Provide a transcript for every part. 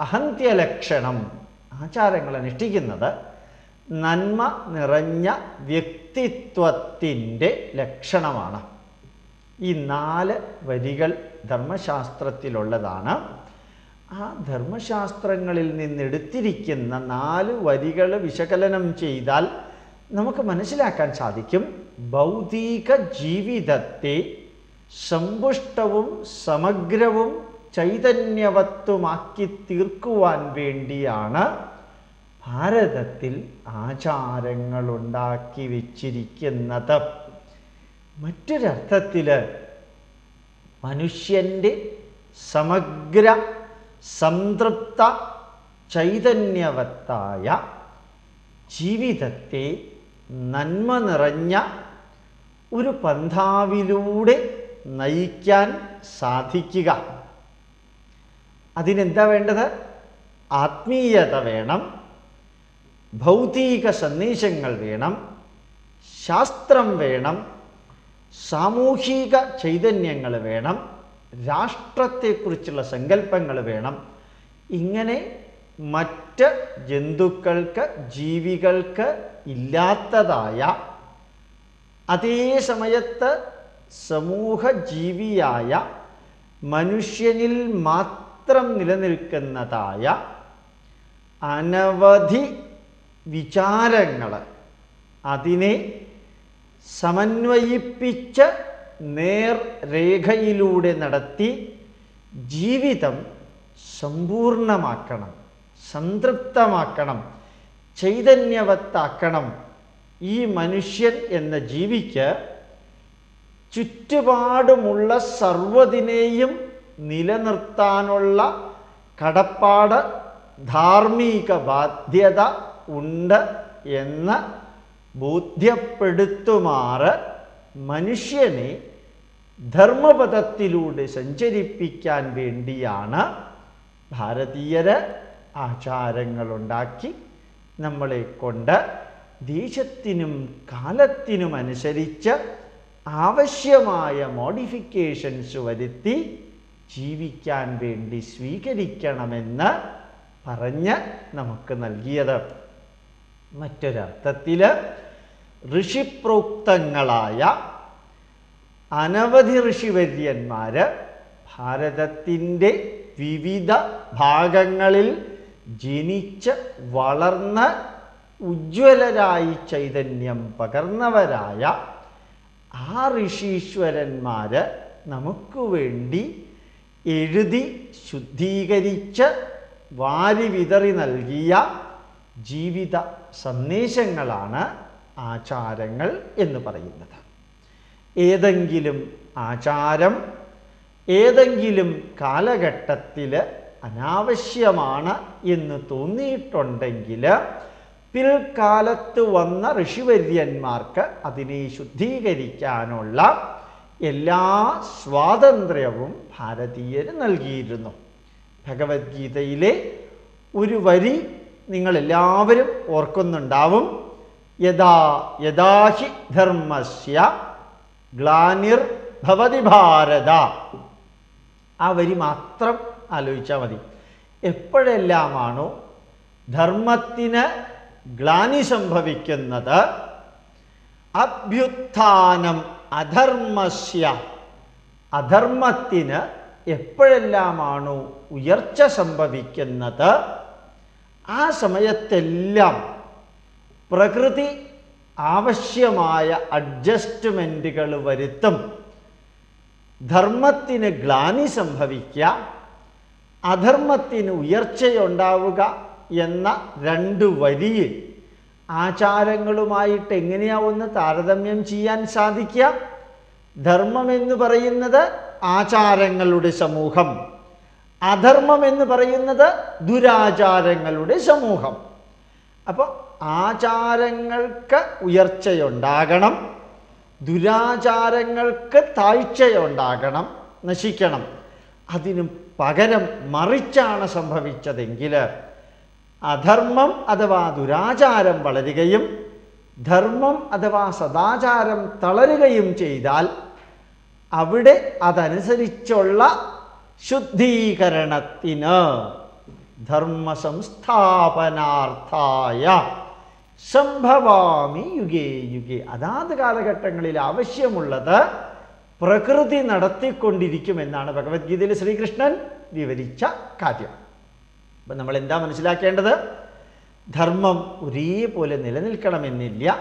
അഹന്ത്യലക്ഷണം ആചാരങ്ങൾ അനുഷ്ഠിക്കുന്നത് നന്മ നിറഞ്ഞ വ്യക്തിത്വത്തിന്റെ ലക്ഷണമാണ്. ഈ നാല് വരികൾ ധർമ്മശാസ്ത്രത്തിലുള്ളതാണ്. ആ ധർമ്മശാസ്ത്രങ്ങളിൽ നിന്നെടുത്തിരിക്കുന്ന നാല് വരികൾ വിശകലനം ചെയ്താൽ നമുക്ക് മനസ്സിലാക്കാൻ സാധിക്കും. ഭൗതിക ജീവിതത്തെ സമ്പുഷ്ടവും സമഗ്രവും ചൈതന്യവത്വമാക്കി തീർക്കുവാൻ വേണ്ടിയാണ് ഭാരതത്തിൽ ആചാരങ്ങൾ ഉണ്ടാക്കി വച്ചിരിക്കുന്നത്. മറ്റൊരർത്ഥത്തിൽ മനുഷ്യന്റെ സമഗ്ര സംതൃപ്ത ചൈതന്യവത്തായ ജീവിതത്തെ നന്മ നിറഞ്ഞ ഒരു പന്ഥാവിലൂടെ നയിക്കാൻ സാധിക്കുക. അതിനെന്താ വേണ്ടത്? ആത്മീയത വേണം. ഭൗതിക സന്ദേശങ്ങൾ വേണം. ശാസ്ത്രം വേണം. സാമൂഹിക ചൈതന്യങ്ങൾ വേണം. രാഷ്ട്രത്തെക്കുറിച്ചുള്ള സങ്കല്പങ്ങൾ വേണം. ഇങ്ങനെ മറ്റ് ജന്തുക്കൾക്ക് ജീവികൾക്ക് ഇല്ലാത്തതായ അതേ സമയത്ത് സമൂഹ ജീവിയായ മനുഷ്യനിൽ മാത്രം നിലനിൽക്കുന്നതായ അനവധി വിചാരങ്ങൾ അതിനെ സമന്വയിപ്പിച്ച് നേർരേഖയിലൂടെ നടത്തി ജീവിതം സമ്പൂർണമാക്കണം സംതൃപ്തമാക്കണം ചൈതന്യവത്താക്കണം. ഈ മനുഷ്യൻ എന്ന ജീവിക്ക് ചുറ്റുപാടുമുള്ള സർവതിനെയും നിലനിർത്താനുള്ള കടപ്പാട് ധാർമ്മിക ബാധ്യത ഉണ്ട് എന്ന് ബോധ്യപ്പെടുത്തുമാറ് മനുഷ്യനെ ധർമ്മപഥത്തിലൂടെ സഞ്ചരിപ്പിക്കാൻ വേണ്ടിയാണ് ഭാരതീയര് ആചാരങ്ങളുണ്ടാക്കി നമ്മളെ കൊണ്ട് ദേശത്തിനും കാലത്തിനുമനുസരിച്ച് ആവശ്യമായ മോഡിഫിക്കേഷൻസ് വരുത്തി ജീവിക്കാൻ വേണ്ടി സ്വീകരിക്കണമെന്ന് പറഞ്ഞ് നമുക്ക് നൽകിയത്. മറ്റൊരർത്ഥത്തിൽ ഋഷിപ്രോക്തങ്ങളായ അനവധി ഋഷിവര്യന്മാർ ഭാരതത്തിന്റെ വിവിധ ഭാഗങ്ങളിൽ ജനിച്ച് വളർന്ന് ഉജ്ജ്വലരായി ചൈതന്യം പകർന്നവരായ ആ ഋഷീശ്വരന്മാർ നമുക്ക് വേണ്ടി എഴുതി ശുദ്ധീകരിച്ച് വാരി വിതറി നൽകിയ ജീവിത സന്ദേശങ്ങളാണ് ആചാരങ്ങൾ എന്ന് പറയുന്നത്. ഏതെങ്കിലും ആചാരം ഏതെങ്കിലും കാലഘട്ടത്തിൽ അനാവശ്യമാണ് എന്ന് തോന്നിയിട്ടുണ്ടെങ്കിൽ പിൽക്കാലത്ത് വന്ന ഋഷിവര്യന്മാർക്ക് അതിനെ ശുദ്ധീകരിക്കാനുള്ള എല്ലാ സ്വാതന്ത്ര്യവും ഭാരതീയർ നൽകിയിരുന്നു. ഭഗവത്ഗീതയിലെ ഒരു വരി നിങ്ങളെല്ലാവരും ഓർക്കുന്നുണ്ടാവും. യഥാ യഥാഹി ധർമ്മസ്യ ഗ്ലാനിർ ഭവതി ഭാരത. ആ വരി മാത്രം ആലോചിച്ചാൽ മതി. എപ്പോഴെല്ലാമാണോ ധർമ്മത്തിന് ഗ്ലാനി സംഭവിക്കുന്നത്? അഭ്യുത്ഥാനം അധർമ്മസ്യ. അധർമ്മത്തിന് എപ്പോഴെല്ലാമാണോ ഉയർച്ച സംഭവിക്കുന്നത്? ആ സമയത്തെല്ലാം പ്രകൃതി ആവശ്യമായ അഡ്ജസ്റ്റ്മെന്റുകൾ വരുത്തും. ധർമ്മത്തിന് ഗ്ലാനി സംഭവിക്കുക അധർമ്മത്തിന് ഉയർച്ചയുണ്ടാവുക എന്ന രണ്ട് വരിയിൽ ആചാരങ്ങളുമായിട്ട് എങ്ങനെയാ ഒന്ന് താരതമ്യം ചെയ്യാൻ സാധിക്കുക? ധർമ്മം എന്ന് പറയുന്നത് ആചാരങ്ങളുടെ സമൂഹം. അധർമ്മം എന്ന് പറയുന്നത് ദുരാചാരങ്ങളുടെ സമൂഹം. അപ്പോൾ ആചാരങ്ങൾക്ക് ഉയർച്ചയുണ്ടാകണം ദുരാചാരങ്ങൾക്ക് താഴ്ചയുണ്ടാകണം നശിക്കണം. അതിനും പകരം മറിച്ചാണ് സംഭവിച്ചതെങ്കിൽ അധർമ്മം അഥവാ ദുരാചാരം വളരുകയും ധർമ്മം അഥവാ സദാചാരം തളരുകയും ചെയ്താൽ അവിടെ അതനുസരിച്ചുള്ള ശുദ്ധീകരണത്തിന് ധർമ്മ സംസ്ഥാപനാർത്ഥായ സംഭവാമി യുഗേ യുഗേ. അതാത് കാലഘട്ടങ്ങളിൽ ആവശ്യമുള്ളത് പ്രകൃതി നടത്തിക്കൊണ്ടിരിക്കുമെന്നാണ് ഭഗവത്ഗീതയിൽ ശ്രീകൃഷ്ണൻ വിവരിച്ച കാര്യം. അപ്പം നമ്മൾ എന്താ മനസ്സിലാക്കേണ്ടത്? ധർമ്മം ഒരേപോലെ നിലനിൽക്കണമെന്നില്ല.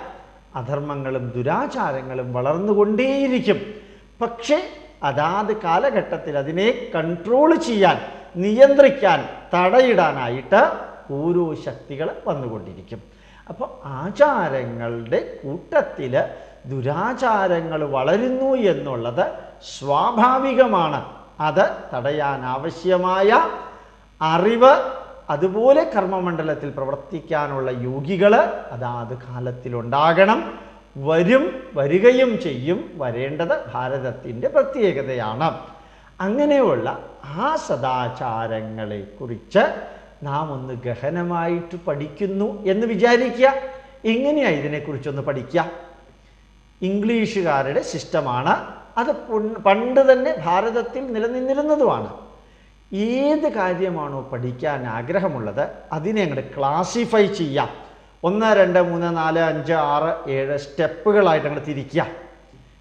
അധർമ്മങ്ങളും ദുരാചാരങ്ങളും വളർന്നുകൊണ്ടേയിരിക്കും. പക്ഷേ അതാത് കാലഘട്ടത്തിൽ അതിനെ കൺട്രോൾ ചെയ്യാൻ നിയന്ത്രിക്കാൻ തടയിടാനായിട്ട് ഓരോ ശക്തികൾ വന്നുകൊണ്ടിരിക്കും. അപ്പോൾ ആചാരങ്ങളുടെ കൂട്ടത്തിൽ ദുരാചാരങ്ങൾ വളരുന്നു എന്നുള്ളത് സ്വാഭാവികമാണ്. അത് തടയാനാവശ്യമായ അറിവ് അതുപോലെ കർമ്മമണ്ഡലത്തിൽ പ്രവർത്തിക്കാനുള്ള യോഗികൾ അതാത് കാലത്തിലുണ്ടാകണം. വരും വരികയും ചെയ്യും. വരേണ്ടത് ഭാരതത്തിന്റെ പ്രത്യേകതയാണ്. അങ്ങനെയുള്ള ആ സദാചാരങ്ങളെക്കുറിച്ച് നാം ഒന്ന് ഗഹനമായിട്ട് പഠിക്കുന്നു എന്ന് വിചാരിക്കുക. എങ്ങനെയാണ് ഇതിനെക്കുറിച്ചൊന്ന് പഠിക്കുക? ഇംഗ്ലീഷുകാരുടെ സിസ്റ്റമാണ്. അത് പണ്ട് തന്നെ ഭാരതത്തിൽ നിലനിന്നിരുന്നതുമാണ്. ഏത് കാര്യമാണോ പഠിക്കാൻ ആഗ്രഹമുള്ളത് അതിനെ അങ്ങോട്ട് ക്ലാസിഫൈ ചെയ്യാം. ഒന്ന് രണ്ട് മൂന്ന് നാല് അഞ്ച് ആറ് ഏഴ് സ്റ്റെപ്പുകളായിട്ട് അങ്ങോട്ട് തിരിക്കുക.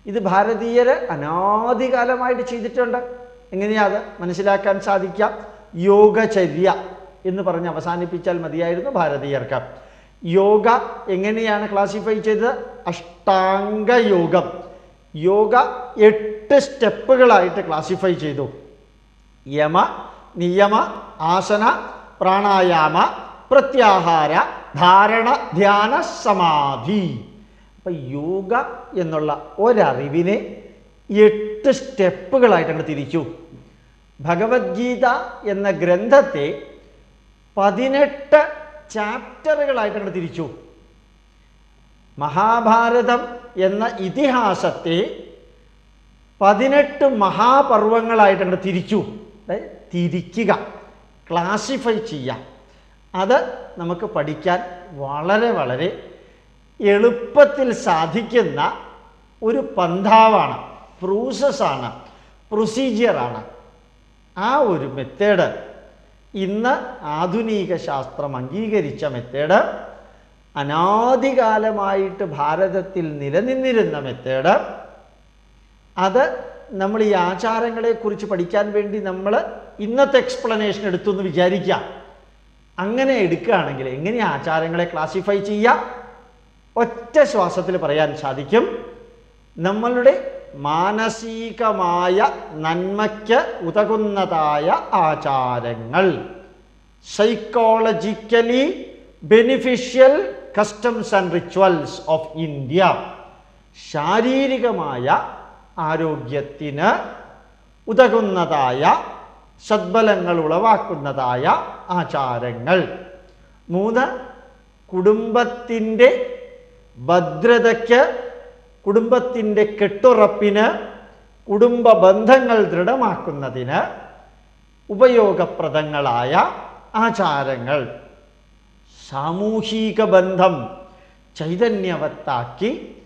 ഇത് ഭാരതീയർ അനാദികാലമായിട്ട് ചെയ്തിട്ടുണ്ട്. എങ്ങനെയാ അത്? മനസ്സിലാക്കാൻ സാധിക്കാം യോഗചര്യ എന്ന് പറഞ്ഞ് അവസാനിപ്പിച്ചാൽ മതിയായിരുന്നു ഭാരതീയർക്ക്. യോഗ എങ്ങനെയാണ് ക്ലാസിഫൈ ചെയ്തത്? അഷ്ടാംഗ യോഗം യോഗ എട്ട് സ്റ്റെപ്പുകളായിട്ട് ക്ലാസിഫൈ ചെയ്തു. യമ നിയമ ആസന പ്രാണായാമ പ്രത്യാഹാര ധാരണ ധ്യാന സമാധി. അപ്പം യോഗ എന്നുള്ള ഒരറിവിനെ എട്ട് സ്റ്റെപ്പുകളായിട്ട് അങ്ങ് തിരിച്ചു. ഭഗവത്ഗീത എന്ന ഗ്രന്ഥത്തെ പതിനെട്ട് ചാപ്റ്ററുകളായിട്ട് അങ്ങ് തിരിച്ചു. മഹാഭാരതം എന്ന ഇതിഹാസത്തെ പതിനെട്ട് മഹാപർവങ്ങളായിട്ട് അങ്ങോട്ട് തിരിച്ചു. തിരിക്കുക ക്ലാസിഫൈ ചെയ്യാം അത് നമുക്ക് പഠിക്കാൻ വളരെ വളരെ എളുപ്പത്തിൽ സാധിക്കുന്ന ഒരു പന്ഥാവാണ് പ്രോസസ്സാണ് പ്രൊസീജിയറാണ് ആ ഒരു മെത്തേഡ് ഇന്ന് ആധുനിക ശാസ്ത്രം അംഗീകരിച്ച മെത്തേഡ് അനാദികാലമായിട്ട് ഭാരതത്തിൽ നിലനിന്നിരുന്ന മെത്തേഡ് അത് നമ്മൾ ഈ ആചാരങ്ങളെ കുറിച്ച് പഠിക്കാൻ വേണ്ടി നമ്മൾ ഇന്നത്തെ എക്സ്പ്ലനേഷൻ എടുത്തു എന്ന് വിചാരിക്കാം അങ്ങനെ എടുക്കുകയാണെങ്കിൽ എങ്ങനെ ആചാരങ്ങളെ ക്ലാസിഫൈ ചെയ്യാം? ഒറ്റ ശ്വാസത്തിൽ പറയാൻ സാധിക്കും. നമ്മളുടെ മാനസികമായ നന്മയ്ക്ക് ഉതകുന്നതായ ആചാരങ്ങൾ. Psychologically beneficial customs and rituals of India ശാരീരികമായ ആരോഗ്യത്തിന് ഉതകുന്നതായ സദ്ബലങ്ങൾ ഉളവാക്കുന്നതായ ആചാരങ്ങൾ. മൂന്ന് കുടുംബത്തിന്റെ ഭദ്രതയ്ക്ക് കുടുംബത്തിന്റെ കെട്ടുറപ്പിന് കുടുംബ ബന്ധങ്ങൾ ദൃഢമാക്കുന്നതിന് ഉപയോഗപ്രദങ്ങളായ ആചാരങ്ങൾ. സാമൂഹിക ബന്ധം ചൈതന്യവത്താക്കി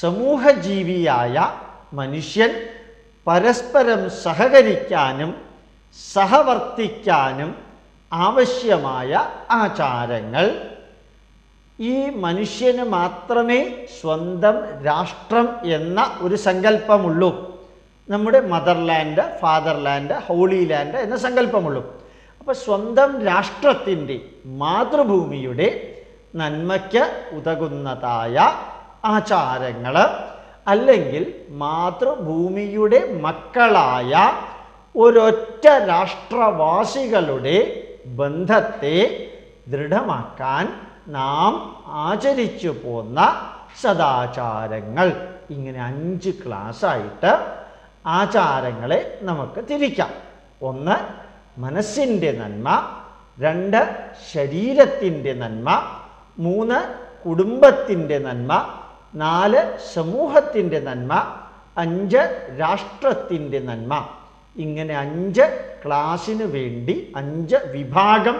സമൂഹജീവിയായ മനുഷ്യൻ പരസ്പരം സഹകരിക്കാനും സഹവർത്തിക്കാനും ആവശ്യമായ ആചാരങ്ങൾ ഈ മനുഷ്യന് മാത്രമേ സ്വന്തം രാഷ്ട്രം എന്ന ഒരു സങ്കല്പമുള്ളൂ. നമ്മുടെ മദർലാൻഡ് ഫാദർലാൻഡ് ഹോളി ലാൻഡ് എന്ന സങ്കല്പമുള്ളൂ. അപ്പോൾ സ്വന്തം രാഷ്ട്രത്തിന്റെ മാതൃഭൂമിയുടെ നന്മയ്ക്ക് ഉതകുന്നതായ ആചാരങ്ങൾ അല്ലെങ്കിൽ മാതൃഭൂമിയുടെ മക്കളായ ഒരൊറ്റ രാഷ്ട്രവാസികളുടെ ബന്ധത്തെ ദൃഢമാക്കാൻ നാം ആചരിച്ചു പോന്ന സദാചാരങ്ങൾ. ഇങ്ങനെ അഞ്ച് ക്ലാസ്സായിട്ട് ആചാരങ്ങളെ നമുക്ക് തിരിക്കാം. ഒന്ന് മനസ്സിന്റെ നന്മ. രണ്ട് ശരീരത്തിന്റെ നന്മ. മൂന്ന് കുടുംബത്തിന്റെ നന്മ. നാല് സമൂഹത്തിന്റെ നന്മ അഞ്ച് രാഷ്ട്രത്തിന്റെ നന്മ. ഇങ്ങനെ അഞ്ച് ക്ലാസ്സിന് വേണ്ടി അഞ്ച് വിഭാഗം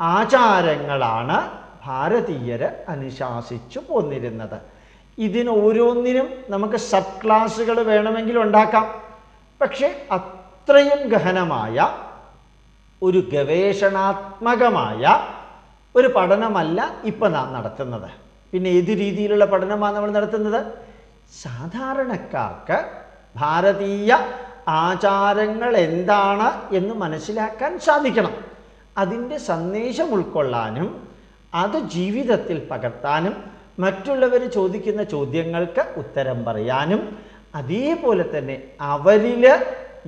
ആചാരങ്ങളാണ് ഭാരതീയർ അനുശാസിച്ചു പോന്നിരുന്നത്. ഇതിന് ഓരോന്നിനും നമുക്ക് സബ് ക്ലാസ്സുകൾ വേണമെങ്കിൽ ഉണ്ടാക്കാം. പക്ഷേ അത്രയും ഗഹനമായ ഒരു ഗവേഷണാത്മകമായ ഒരു പഠനമല്ല ഇപ്പം നാം നടത്തുന്നത്. പിന്നെ ഏത് രീതിയിലുള്ള പഠനമാണ് നമ്മൾ നടത്തുന്നത്? സാധാരണക്കാർക്ക് ഭാരതീയ ആചാരങ്ങൾ എന്താണ് എന്ന് മനസ്സിലാക്കാൻ സാധിക്കണം. അതിന്റെ സന്ദേശം ഉൾക്കൊള്ളാനും അത് ജീവിതത്തിൽ പകർത്താനും മറ്റുള്ളവർ ചോദിക്കുന്ന ചോദ്യങ്ങൾക്ക് ഉത്തരം പറയാനും അതേപോലെ തന്നെ അവരിൽ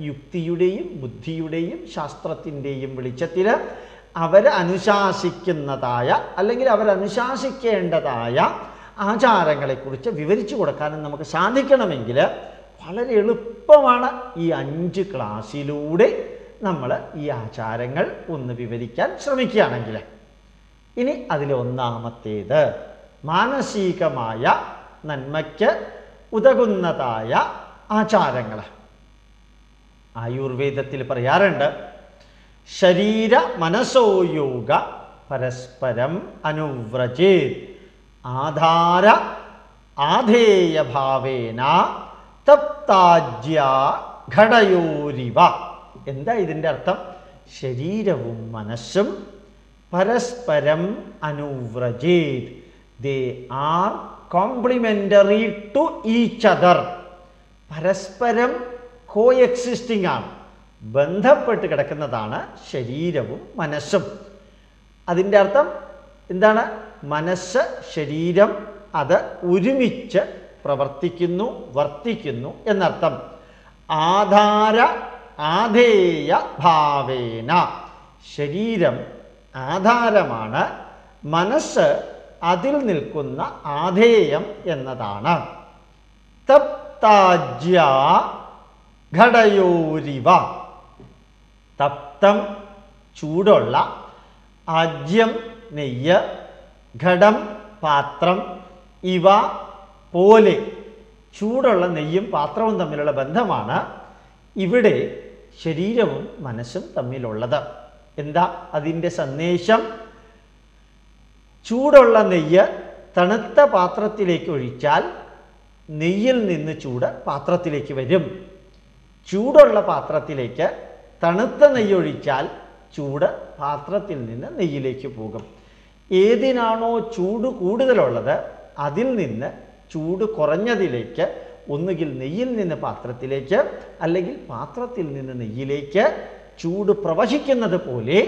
യുക്തിയുടെയും ബുദ്ധിയുടെയും ശാസ്ത്രത്തിന്റെയും വെളിച്ചത്തിൽ അവർ അനുശാസിക്കുന്നതായ അല്ലെങ്കിൽ അവർ അനുശാസിക്കേണ്ടതായ ആചാരങ്ങളെക്കുറിച്ച് വിവരിച്ചു കൊടുക്കാനും നമുക്ക് സാധിക്കണമെങ്കിൽ വളരെ എളുപ്പമാണ് ഈ അഞ്ച് ക്ലാസ്സിലൂടെ നമ്മൾ ഈ ആചാരങ്ങൾ ഒന്ന് വിവരിക്കാൻ ശ്രമിക്കുകയാണെങ്കിൽ. ഇനി അതിൽ ഒന്നാമത്തേത് മാനസികമായ നന്മയ്ക്ക് ഉതകുന്നതായ ആചാരങ്ങൾ ആയുർവേദത്തിൽ പറയാറുണ്ട് ശരീര മനസ്സോ യോഗ പരസ്പരം അനുവ്രജേ ആധാര ആധേയഭാവേന തപ്താജ്യ ഘടയോരിവ. എന്താ ഇതിന്റെ അർത്ഥം? ശരീരവും മനസ്സും പരസ്പരം അനുവ്രജേത്. They are complementary to each other പരസ്പരം കോ എക്സിസ്റ്റിംഗ് ആണ്. ബന്ധപ്പെട്ട് കിടക്കുന്നതാണ് ശരീരവും മനസ്സും. അതിന്റെ അർത്ഥം എന്താണ്? മനസ്സ് ശരീരം അത് ഒരുമിച്ച് പ്രവർത്തിക്കുന്നു വർത്തിക്കുന്നു എന്നർത്ഥം. ആധാര ആധേയ ഭാവേന. ശരീരം ആധാരമാണ് മനസ്സ് അതിൽ നിൽക്കുന്ന ആധേയം എന്നതാണ്. തപ്താജ്യ ഘടയോരിവ. തപ്തം ചൂടുള്ള ആജ്യം നെയ്യ് ഘടം പാത്രം ഇവ പോലെ ചൂടുള്ള നെയ്യും പാത്രവും തമ്മിലുള്ള ബന്ധമാണ് ഇവിടെ ശരീരവും മനസ്സും തമ്മിലുള്ളത്. എന്താ അതിന്റെ സന്ദേശം? ചൂടുള്ള നെയ്യ് തണുത്ത പാത്രത്തിലേക്ക് ഒഴിച്ചാൽ നെയ്യിൽ നിന്ന് ചൂട് പാത്രത്തിലേക്ക് വരും. ചൂടുള്ള പാത്രത്തിലേക്ക് തണുത്ത നെയ്യൊഴിച്ചാൽ ചൂട് പാത്രത്തിൽ നിന്ന് നെയ്യിലേക്ക് പോകും. ഏതിനാണോ ചൂട് കൂടുതലുള്ളത് അതിൽ നിന്ന് ചൂട് കുറഞ്ഞതിലേക്ക് ഒന്നുകിൽ നെയ്യിൽ നിന്ന് പാത്രത്തിലേക്ക് അല്ലെങ്കിൽ പാത്രത്തിൽ നിന്ന് നെയ്യിലേക്ക് ചൂട് പ്രവഹിക്കുന്നത് പോലെ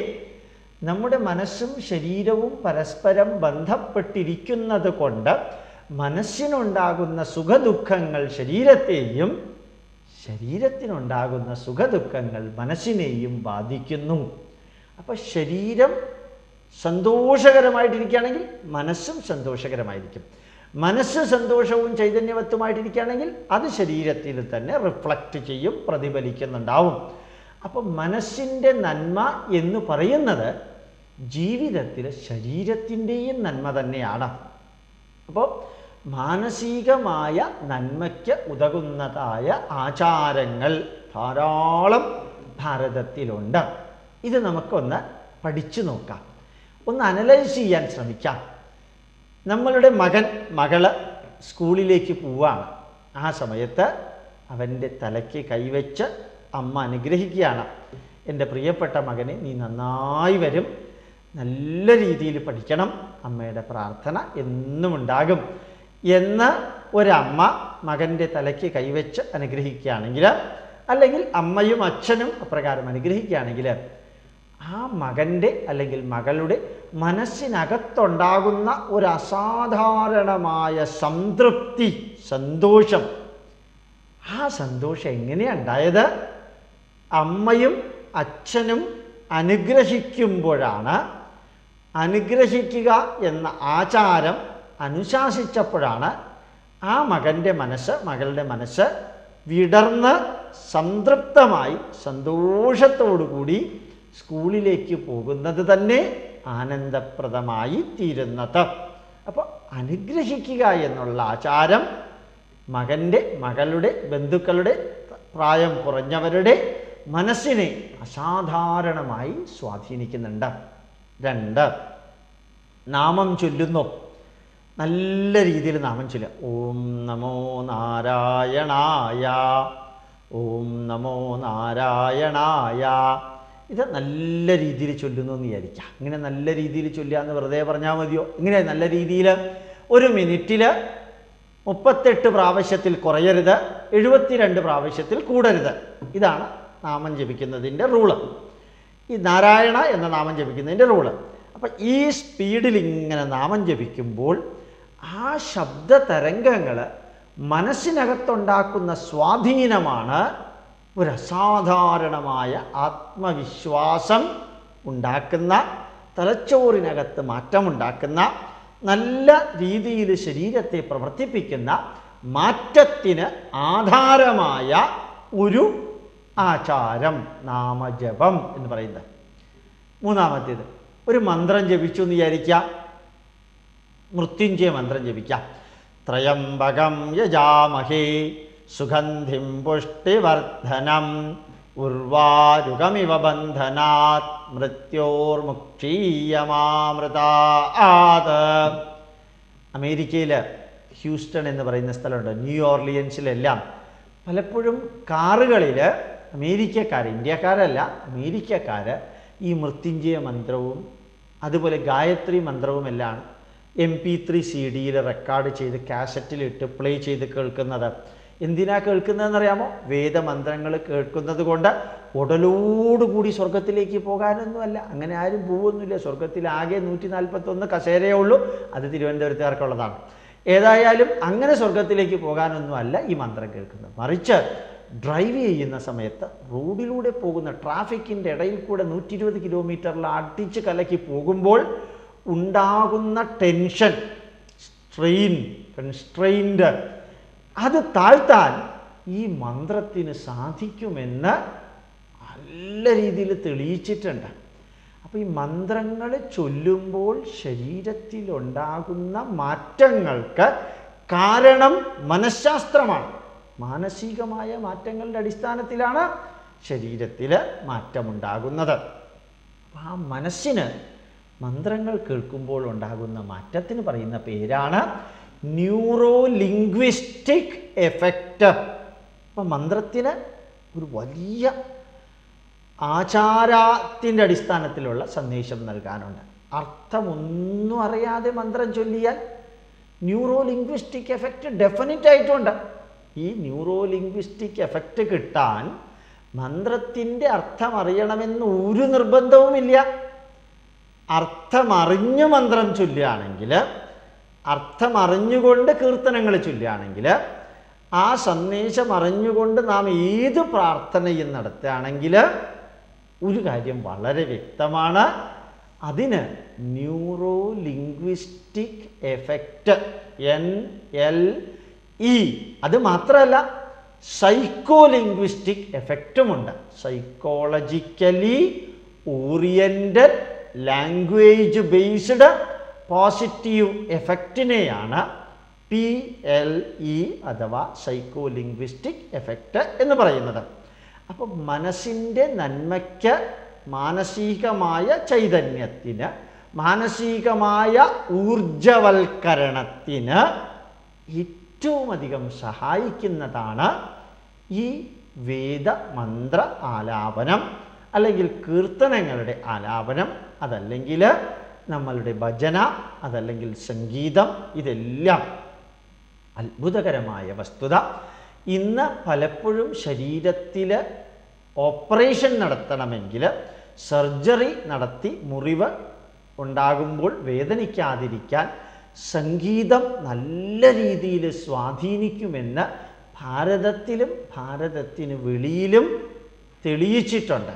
നമ്മുടെ മനസ്സും ശരീരവും പരസ്പരം ബന്ധപ്പെട്ടിരിക്കുന്നത് കൊണ്ട് മനസ്സിനുണ്ടാകുന്ന സുഖദുഃഖങ്ങൾ ശരീരത്തെയും ശരീരത്തിനുണ്ടാകുന്ന സുഖദുഃഖങ്ങൾ മനസ്സിനെയും ബാധിക്കുന്നു. അപ്പോൾ ശരീരം സന്തോഷകരമായിട്ടിരിക്കുകയാണെങ്കിൽ മനസ്സും സന്തോഷകരമായിരിക്കും. മനസ്സ് സന്തോഷവും ചൈതന്യവത്തുമായിട്ടിരിക്കുകയാണെങ്കിൽ അത് ശരീരത്തിൽ തന്നെ റിഫ്ലക്റ്റ് ചെയ്യും പ്രതിഫലിക്കുന്നുണ്ടാവും. അപ്പം മനസ്സിന്റെ നന്മ എന്ന് പറയുന്നത് ജീവിതത്തിൽ ശരീരത്തിന്റെയും നന്മ തന്നെയാണ്. അപ്പോൾ മാനസികമായ നന്മയ്ക്ക് ഉതകുന്നതായ ആചാരങ്ങൾ ധാരാളം ഭാരതത്തിലുണ്ട്. ഇത് നമുക്കൊന്ന് പഠിച്ചു നോക്കാം. ഒന്ന് അനലൈസ് ചെയ്യാൻ ശ്രമിക്കാം. നമ്മളുടെ മകൻ മകൾ സ്കൂളിലേക്ക് പോവാണ്. ആ സമയത്ത് അവന്റെ തലയ്ക്ക് കൈവച്ച് അമ്മ അനുഗ്രഹിക്കുകയാണ്. എന്റെ പ്രിയപ്പെട്ട മകനെ നീ നന്നായി വരും. നല്ല രീതിയിൽ പഠിക്കണം. അമ്മയുടെ പ്രാർത്ഥന എന്നും ഉണ്ടാകും എന്ന് ഒരമ്മ മകന്റെ തലയ്ക്ക് കൈവച്ച് അനുഗ്രഹിക്കുകയാണെങ്കിൽ അല്ലെങ്കിൽ അമ്മയും അച്ഛനും അപ്രകാരം അനുഗ്രഹിക്കുകയാണെങ്കിൽ ആ മകന്റെ അല്ലെങ്കിൽ മകളുടെ മനസ്സിനകത്തുണ്ടാകുന്ന ഒരു അസാധാരണമായ സംതൃപ്തി സന്തോഷം. ആ സന്തോഷം എങ്ങനെയാണ് ഉണ്ടായത്? അമ്മയും അച്ഛനും അനുഗ്രഹിക്കുമ്പോഴാണ് അനുഗ്രഹിക്കുക എന്ന ആചാരം അനുശാസിച്ചപ്പോഴാണ് ആ മകന്റെ മനസ്സ് മകളുടെ മനസ്സ് വിടർന്ന് സംതൃപ്തമായി സന്തോഷത്തോടു കൂടി സ്കൂളിലേക്ക് പോകുന്നത് തന്നെ ആനന്ദപ്രദമായി തീരുന്നത്. അപ്പോൾ അനുഗ്രഹിക്കുക എന്നുള്ള ആചാരം മകന്റെ മകളുടെ ബന്ധുക്കളുടെ പ്രായം കുറഞ്ഞവരുടെ മനസ്സിനെ അസാധാരണമായി സ്വാധീനിക്കുന്നുണ്ട്. രണ്ട് നാമം ചൊല്ലുന്നു. നല്ല രീതിയിൽ നാമം ചൊല്ലുക. ഓം നമോ നാരായണായ. ഓം നമോ നാരായണായ. ഇത് നല്ല രീതിയിൽ ചൊല്ലുന്നു എന്ന് വിചാരിക്കാം ഇങ്ങനെ നല്ല രീതിയിൽ ചൊല്ലുക എന്ന് വെറുതെ പറഞ്ഞാൽ മതിയോ? ഇങ്ങനെ നല്ല രീതിയിൽ ഒരു മിനിറ്റിൽ മുപ്പത്തെട്ട് പ്രാവശ്യത്തിൽ കുറയരുത് എഴുപത്തിരണ്ട് പ്രാവശ്യത്തിൽ കൂടരുത്. ഇതാണ് നാമം ജപിക്കുന്നതിന്റെ റൂൾ. ഈ നാരായണ എന്ന നാമം ജപിക്കുന്നതിന്റെ റൂൾ. അപ്പം ഈ സ്പീഡിൽ ഇങ്ങനെ നാമം ജപിക്കുമ്പോൾ ആ ശബ്ദ തരംഗങ്ങൾ മനസ്സിനകത്തുണ്ടാക്കുന്ന സ്വാധീനമാണ് ഒരു അസാധാരണമായ ആത്മവിശ്വാസം ഉണ്ടാക്കുന്ന തലച്ചോറിനകത്ത് മാറ്റമുണ്ടാക്കുന്ന നല്ല രീതിയിൽ ശരീരത്തെ പ്രവർത്തിപ്പിക്കുന്ന മാറ്റത്തിന് ആധാരമായ ഒരു ആചാരം നാമജപം എന്ന് പറയുന്നത്. മൂന്നാമത്തേത് ഒരു മന്ത്രം ജപിച്ചു എന്ന് വിചാരിക്കാം മൃത്യുഞ്ജയ മന്ത്രം ജപിക്കാം. ത്രയംബകം യജാമഹേ സുഗന്ധിം പുഷ്ടിവർദ്ധനം ഉർവാരുകമിവ ബന്ധനാത് മൃത്യോർമുക്ഷീയമാമൃതാത് അമേരിക്കയിൽ ഹ്യൂസ്റ്റൺ എന്ന് പറയുന്ന സ്ഥലമുണ്ട്. ന്യൂ ഓർലിയൻസിലെല്ലാം പലപ്പോഴും കാറുകളിൽ അമേരിക്കക്കാർ ഇന്ത്യക്കാരല്ല അമേരിക്കക്കാർ ഈ മൃത്യുഞ്ജയ മന്ത്രവും അതുപോലെ ഗായത്രി മന്ത്രവുമെല്ലാം എം പി ത്രീ സി ഡിയിൽ റെക്കോർഡ് ചെയ്ത് കാസറ്റിലിട്ട് പ്ലേ ചെയ്ത് കേൾക്കുന്നത്. എന്തിനാ കേൾക്കുന്നതെന്നറിയാമോ? വേദമന്ത്രങ്ങൾ കേൾക്കുന്നത് കൊണ്ട് ഉടലോടുകൂടി സ്വർഗത്തിലേക്ക് പോകാനൊന്നുമല്ല. അങ്ങനെ ആരും പോവൊന്നുമില്ല. സ്വർഗത്തിൽ ആകെ നൂറ്റി നാൽപ്പത്തൊന്ന് കസേരയേ ഉള്ളൂ. അത് തിരുവനന്തപുരത്തുകാർക്കുള്ളതാണ്. ഏതായാലും അങ്ങനെ സ്വർഗത്തിലേക്ക് പോകാനൊന്നുമല്ല ഈ മന്ത്രം കേൾക്കുന്നത്. മറിച്ച് ഡ്രൈവ് ചെയ്യുന്ന സമയത്ത് റോഡിലൂടെ പോകുന്ന ട്രാഫിക്കിന്റെ ഇടയിൽ കൂടെ നൂറ്റി ഇരുപത് കിലോമീറ്ററിൽ അടിച്ച് കലക്കി പോകുമ്പോൾ ഉണ്ടാകുന്ന ടെൻഷൻ സ്ട്രെയിൻ കൺസ്ട്രെയിൻഡ് അത് താഴ്ത്താൻ ഈ മന്ത്രത്തിന് സാധിക്കുമെന്ന് നല്ല രീതിയിൽ തെളിയിച്ചിട്ടുണ്ട്. അപ്പോൾ ഈ മന്ത്രങ്ങൾ ചൊല്ലുമ്പോൾ ശരീരത്തിലുണ്ടാകുന്ന മാറ്റങ്ങൾക്ക് കാരണം മനഃശാസ്ത്രമാണ്. മാനസികമായ മാറ്റങ്ങളുടെ അടിസ്ഥാനത്തിലാണ് ശരീരത്തിൽ മാറ്റമുണ്ടാകുന്നത്. അപ്പോൾ ആ മനസ്സിന് മന്ത്രങ്ങൾ കേൾക്കുമ്പോൾ ഉണ്ടാകുന്ന മാറ്റത്തിന് പറയുന്ന പേരാണ് ന്യൂറോ ലിംഗ്വിസ്റ്റിക് എഫക്റ്റ്. അപ്പം മന്ത്രത്തിന് ഒരു വലിയ ആചാരത്തിന്റെ അടിസ്ഥാനത്തിലുള്ള സന്ദേശം നൽകാനുണ്ട്. അർത്ഥമൊന്നും അറിയാതെ മന്ത്രം ചൊല്ലിയാൽ ന്യൂറോ ലിംഗ്വിസ്റ്റിക് എഫക്റ്റ് ഡെഫിനറ്റ് ആയിട്ടുണ്ട്. ഈ ന്യൂറോ ലിംഗ്വിസ്റ്റിക് എഫക്റ്റ് കിട്ടാൻ മന്ത്രത്തിന്റെ അർത്ഥം അറിയണമെന്ന് ഒരു നിർബന്ധവുമില്ല. അർത്ഥമറിഞ്ഞു മന്ത്രം ചൊല്ലുകയാണെങ്കിൽ അർത്ഥമറിഞ്ഞുകൊണ്ട് കീർത്തനങ്ങൾ ചൊല്ലുകയാണെങ്കിൽ ആ സന്ദേശം അറിഞ്ഞുകൊണ്ട് നാം ഏത് പ്രാർത്ഥനയും നടത്തുകയാണെങ്കിൽ ഒരു കാര്യം വളരെ വ്യക്തമാണ്. അതിന് neuro linguistic effect N L E അത് മാത്രമല്ല psycho linguistic എഫക്റ്റുമുണ്ട് psychologically oriented language based positive എഫക്റ്റിനെയാണ് P L E അഥവാ സൈക്കോ ലിംഗ്വിസ്റ്റിക് എഫക്റ്റ് എന്ന് പറയുന്നത്. അപ്പം മനസ്സിന്റെ നന്മയ്ക്ക് മാനസികമായ ചൈതന്യത്തിന് മാനസികമായ ഊർജവൽക്കരണത്തിന് ഏറ്റവും അധികം സഹായിക്കുന്നതാണ് ഈ വേദമന്ത്ര ആലാപനം അല്ലെങ്കിൽ കീർത്തനങ്ങളുടെ ആലാപനം. അതല്ലെങ്കിൽ നമ്മളുടെ ഭജന അതല്ലെങ്കിൽ സംഗീതം ഇതെല്ലാം അത്ഭുതകരമായ വസ്തുത. ഇന്ന് പലപ്പോഴും ശരീരത്തിൽ ഓപ്പറേഷൻ നടത്തണമെങ്കിൽ സർജറി നടത്തി മുറിവ് ഉണ്ടാകുമ്പോൾ വേദനിക്കാതിരിക്കാൻ സംഗീതം നല്ല രീതിയിൽ സ്വാധീനിക്കുമെന്ന് ഭാരതത്തിലും ഭാരതത്തിന് വെളിയിലും തെളിയിച്ചിട്ടുണ്ട്.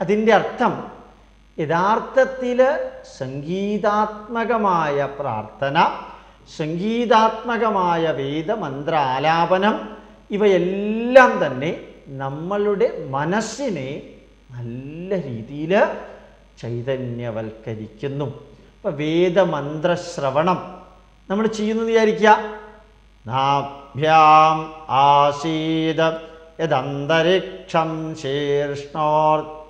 അതിന്റെ അർത്ഥം യഥാർത്ഥത്തിൽ സംഗീതാത്മകമായ പ്രാർത്ഥന സംഗീതാത്മകമായ വേദമന്ത്ര ആലാപനം ഇവയെല്ലാം തന്നെ നമ്മളുടെ മനസ്സിനെ നല്ല രീതിയിൽ ചൈതന്യവൽക്കരിക്കുന്നു. ഇപ്പം വേദമന്ത്രശ്രവണം നമ്മൾ ചെയ്യുന്നു വിചാരിക്കുക. നാഭ്യാം ആസീത് യദന്തരിക്ഷം ശീർഷ്ണോർധ്യൗ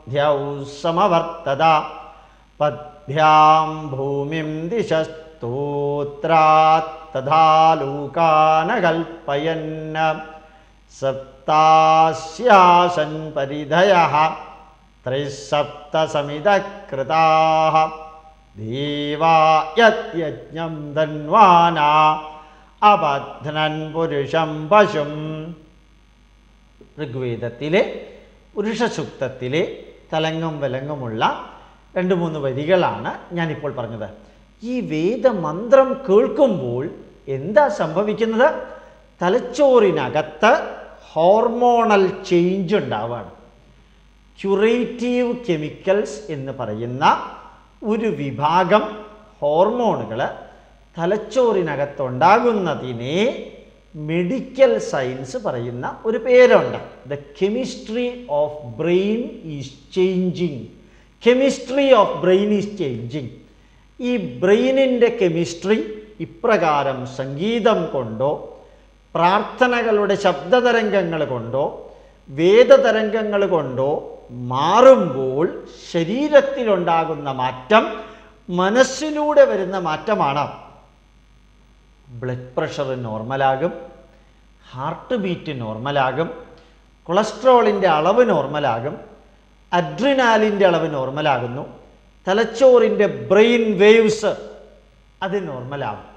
സമവർത്തത പദ്ഭ്യാം ഭൂമിം ദിശസ്തോത്രാത് തഥാ ലൂകാനകൽപ്പയൻ സപ്താസ്യാസൻ പരിധയ ത്രിസപ്തസമിതകൃതാ ദേവായജ്ഞം ധന്വാന അബധ്നൻ പുരുഷം പശും ഋഗ്വേദത്തിലെ പുരുഷസൂക്തത്തിലെ തലങ്ങും വിലങ്ങുമുള്ള രണ്ട് മൂന്ന് വരികളാണ് ഞാനിപ്പോൾ പറഞ്ഞത്. ഈ വേദമന്ത്രം കേൾക്കുമ്പോൾ എന്താ സംഭവിക്കുന്നത്? തലച്ചോറിനകത്ത് ഹോർമോണൽ ചേഞ്ച് ഉണ്ടാവുകയാണ് ക്യുറേറ്റീവ് കെമിക്കൽസ് എന്ന് പറയുന്ന ഒരു വിഭാഗം ഹോർമോണുകൾ തലച്ചോറിനകത്തുണ്ടാകുന്നതിനെ മെഡിക്കൽ സയൻസ് പറയുന്ന ഒരു പേരുണ്ട്. The chemistry of brain is changing chemistry of brain is changing ഈ ബ്രെയിനിന്റെ കെമിസ്ട്രി ഇപ്രകാരം സംഗീതം കൊണ്ടോ പ്രാർത്ഥനകളുടെ ശബ്ദതരംഗങ്ങൾ കൊണ്ടോ വേദതരംഗങ്ങൾ കൊണ്ടോ മാറുമ്പോൾ ശരീരത്തിലുണ്ടാകുന്ന മാറ്റം മനസ്സിലൂടെ വരുന്ന മാറ്റമാണ്. ബ്ലഡ് പ്രഷർ നോർമലാകും ഹാർട്ട് ബീറ്റ് നോർമലാകും കൊളസ്ട്രോളിന്റെ അളവ് നോർമലാകും അഡ്രിനാലിന്റെ അളവ് നോർമലാകുന്നു തലച്ചോറിന്റെ ബ്രെയിൻ വേവ്സ് അത് നോർമലാകും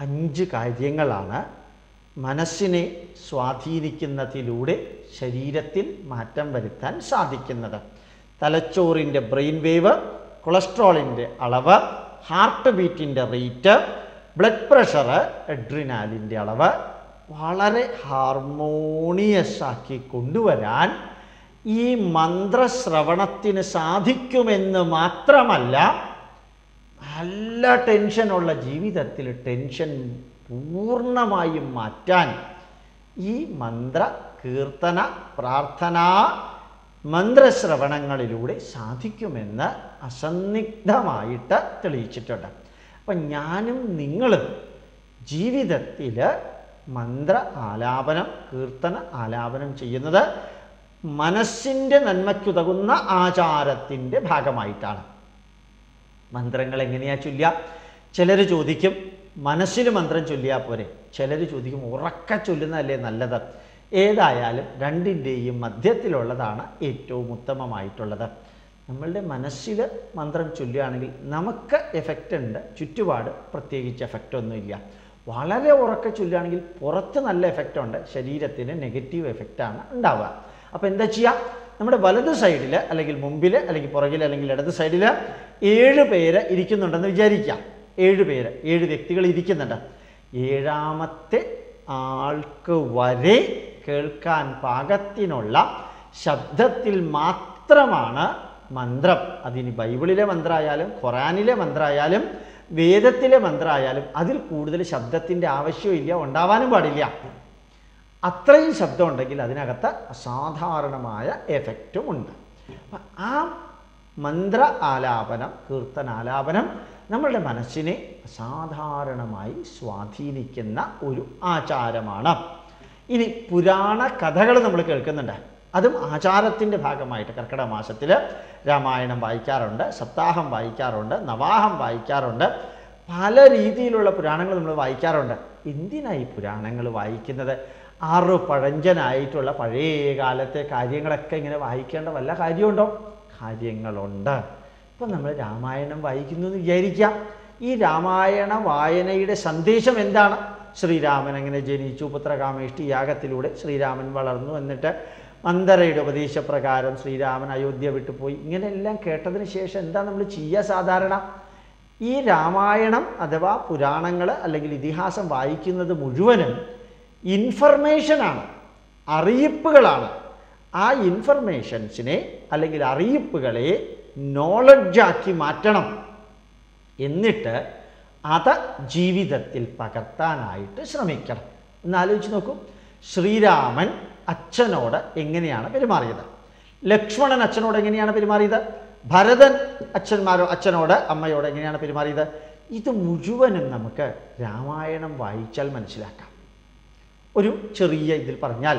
അഞ്ച് കാര്യങ്ങളാണ് മനസ്സിനെ സ്വാധീനിക്കുന്നതിലൂടെ ശരീരത്തിൽ മാറ്റം വരുത്താൻ സാധിക്കുന്നത്. തലച്ചോറിന്റെ ബ്രെയിൻ വേവ് കൊളസ്ട്രോളിന്റെ അളവ് ഹാർട്ട് ബീറ്റിന്റെ റേറ്റ് ബ്ലഡ് പ്രഷർ എഡ്രിനാലിന്റെ അളവ് വളരെ ഹാർമോണിയസ് ആക്കി കൊണ്ടുവരാൻ ഈ മന്ത്രശ്രവണത്തിന് സാധിക്കുമെന്ന് മാത്രമല്ല നല്ല ടെൻഷനുള്ള ജീവിതത്തിൽ ടെൻഷൻ പൂർണമായും മാറ്റാൻ ഈ മന്ത്ര കീർത്തന പ്രാർത്ഥന മന്ത്രശ്രവണങ്ങളിലൂടെ സാധിക്കുമെന്ന് അസന്നിഗ്ധമായിട്ട് തെളിയിച്ചിട്ടുണ്ട്. അപ്പം ഞാനും നിങ്ങളും ജീവിതത്തിൽ മന്ത്ര ആലാപനം കീർത്തന ആലാപനം ചെയ്യുന്നത് മനസ്സിന്റെ നന്മയ്ക്കുതകുന്ന ആചാരത്തിന്റെ ഭാഗമായിട്ടാണ്. മന്ത്രങ്ങൾ എങ്ങനെയാ ചൊല്ലുക? ചിലർ ചോദിക്കും മനസ്സിൽ മന്ത്രം ചൊല്ലിയാൽ പോരെ? ചിലർ ചോദിക്കും ഉറക്ക ചൊല്ലുന്നതല്ലേ നല്ലത്? ഏതായാലും രണ്ടിന്റെയും മധ്യത്തിലുള്ളതാണ് ഏറ്റവും ഉത്തമമായിട്ടുള്ളത്. നമ്മളുടെ മനസ്സിൽ മന്ത്രം ചൊല്ലുകയാണെങ്കിൽ നമുക്ക് എഫക്റ്റ് ഉണ്ട്. ചുറ്റുപാട് പ്രത്യേകിച്ച് എഫക്റ്റ് ഒന്നുമില്ല. വളരെ ഉറക്ക ചൊല്ലുകയാണെങ്കിൽ പുറത്ത് നല്ല എഫക്റ്റ് ഉണ്ട്. ശരീരത്തിന് നെഗറ്റീവ് എഫക്റ്റാണ് ഉണ്ടാവുക. അപ്പോൾ എന്താ ചെയ്യുക നമ്മുടെ വലത് സൈഡിൽ അല്ലെങ്കിൽ മുമ്പിൽ അല്ലെങ്കിൽ പുറകിൽ അല്ലെങ്കിൽ ഇടത് സൈഡിൽ ഏഴ് പേര് ഇരിക്കുന്നുണ്ടെന്ന് വിചാരിക്കാം ഏഴ് പേര് ഏഴ് വ്യക്തികൾ ഇരിക്കുന്നുണ്ട്. ഏഴാമത്തെ ആൾക്ക് വരെ കേൾക്കാൻ പാകത്തിനുള്ള ശബ്ദത്തിൽ മാത്രമാണ് മന്ത്രം. അതിന് ബൈബിളിലെ മന്ത്രമായാലും ഖുറാനിലെ മന്ത്രമായാലും വേദത്തിലെ മന്ത്രമായാലും അതിൽ കൂടുതൽ ശബ്ദത്തിന്റെ ആവശ്യമില്ല ഉണ്ടാവാനും പാടില്ല. അത്രയും ശബ്ദം ഉണ്ടെങ്കിൽ അതിനകത്ത് അസാധാരണമായ എഫക്റ്റും ഉണ്ട്. ആ മന്ത്ര ആലാപനം കീർത്തനാലാപനം നമ്മളുടെ മനസ്സിനെ അസാധാരണമായി സ്വാധീനിക്കുന്ന ഒരു ആചാരമാണ്. ഇനി പുരാണ കഥകൾ നമ്മൾ കേൾക്കുന്നുണ്ട്. അതും ആചാരത്തിന്റെ ഭാഗമായിട്ട് കർക്കിടക മാസത്തിൽ രാമായണം വായിക്കാറുണ്ട് സപ്താഹം വായിക്കാറുണ്ട് നവാഹം വായിക്കാറുണ്ട്. പല രീതിയിലുള്ള പുരാണങ്ങൾ നമ്മൾ വായിക്കാറുണ്ട്. എന്തിനായി പുരാണങ്ങൾ വായിക്കുന്നത്? ആറു പഴഞ്ചനായിട്ടുള്ള പഴയ കാലത്തെ കാര്യങ്ങളൊക്കെ ഇങ്ങനെ വായിക്കേണ്ട വല്ല കാര്യമുണ്ടോ? കാര്യങ്ങളുണ്ട്. ഇപ്പം നമ്മൾ രാമായണം വായിക്കുന്നു എന്ന് വിചാരിക്കാം ഈ രാമായണ വായനയുടെ സന്ദേശം എന്താണ്? ശ്രീരാമൻ എങ്ങനെ ജനിച്ചു പുത്രകാമേഷ്ടി യാഗത്തിലൂടെ ശ്രീരാമൻ വളർന്നു എന്നിട്ട് മന്ദരയുടെ ഉപദേശപ്രകാരം ശ്രീരാമൻ അയോധ്യ വിട്ടുപോയി ഇങ്ങനെയെല്ലാം കേട്ടതിന് ശേഷം എന്താ നമ്മൾ ചെയ്യുക സാധാരണ? ഈ രാമായണം അഥവാ പുരാണങ്ങൾ അല്ലെങ്കിൽ ഇതിഹാസം വായിക്കുന്നത് മുഴുവനും ഇൻഫർമേഷനാണ് അറിയിപ്പുകളാണ്. ആ ഇൻഫർമേഷൻസിനെ അല്ലെങ്കിൽ അറിയിപ്പുകളെ നോളജാക്കി മാറ്റണം. എന്നിട്ട് അത് ജീവിതത്തിൽ പകർത്താനായിട്ട് ശ്രമിക്കണം. ഒന്ന് ആലോചിച്ച് നോക്കൂ. ശ്രീരാമൻ അച്ഛനോട് എങ്ങനെയാണ് പെരുമാറിയത്? ലക്ഷ്മണൻ അച്ഛനോട് എങ്ങനെയാണ് പെരുമാറിയത്? ഭരതൻ അച്ഛന്മാരോ അച്ഛനോട് അമ്മയോട് എങ്ങനെയാണ് പെരുമാറിയത്? ഇത് മുഴുവനും നമുക്ക് രാമായണം വായിച്ചാൽ മനസ്സിലാക്കാം. ഒരു ചെറിയ ഇതിൽ പറഞ്ഞാൽ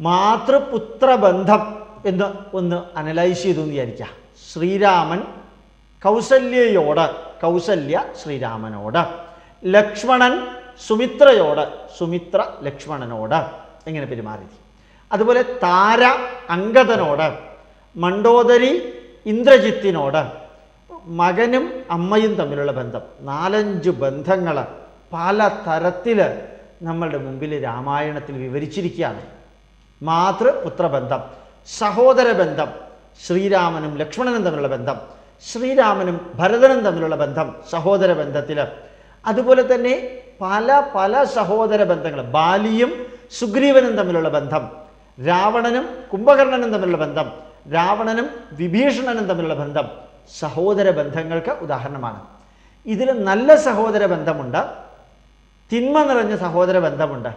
മാതൃപുത്ര ബന്ധം എന്ന് ഒന്ന് അനലൈസ് ചെയ്തു എന്ന് വിചാരിക്കുക ശ്രീരാമൻ കൗസല്യയോട് കൗസല്യ ശ്രീരാമനോട്. ലക്ഷ്മണൻ സുമിത്രയോട് സുമിത്ര ലക്ഷ്മണനോട്. എങ്ങനെ പെരുമാറി അതുപോലെ താര അങ്കദനോട് മണ്ടോദരി ഇന്ദ്രജിത്തിനോട് മകനും അമ്മയും തമ്മിലുള്ള ബന്ധം. നാലഞ്ച് ബന്ധങ്ങൾ പല തരത്തിൽ നമ്മളുടെ മുമ്പിൽ രാമായണത്തിൽ വിവരിച്ചിരിക്കുകയാണ്. മാതൃപുത്രബന്ധം സഹോദര ബന്ധം ശ്രീരാമനും ലക്ഷ്മണനും തമ്മിലുള്ള ബന്ധം ശ്രീരാമനും ഭരതനും തമ്മിലുള്ള ബന്ധം സഹോദര ബന്ധത്തിൽ അതുപോലെ തന്നെ പല പല സഹോദര ബന്ധങ്ങൾ ബാലിയും സുഗ്രീവനും തമ്മിലുള്ള ബന്ധം രാവണനും കുംഭകർണനും തമ്മിലുള്ള ബന്ധം രാവണനും വിഭീഷണനും തമ്മിലുള്ള ബന്ധം സഹോദര ബന്ധങ്ങൾക്ക് ഉദാഹരണമാണ്. ഇതിൽ നല്ല സഹോദര ബന്ധമുണ്ട് തിന്മ നിറഞ്ഞ സഹോദര ബന്ധമുണ്ട്.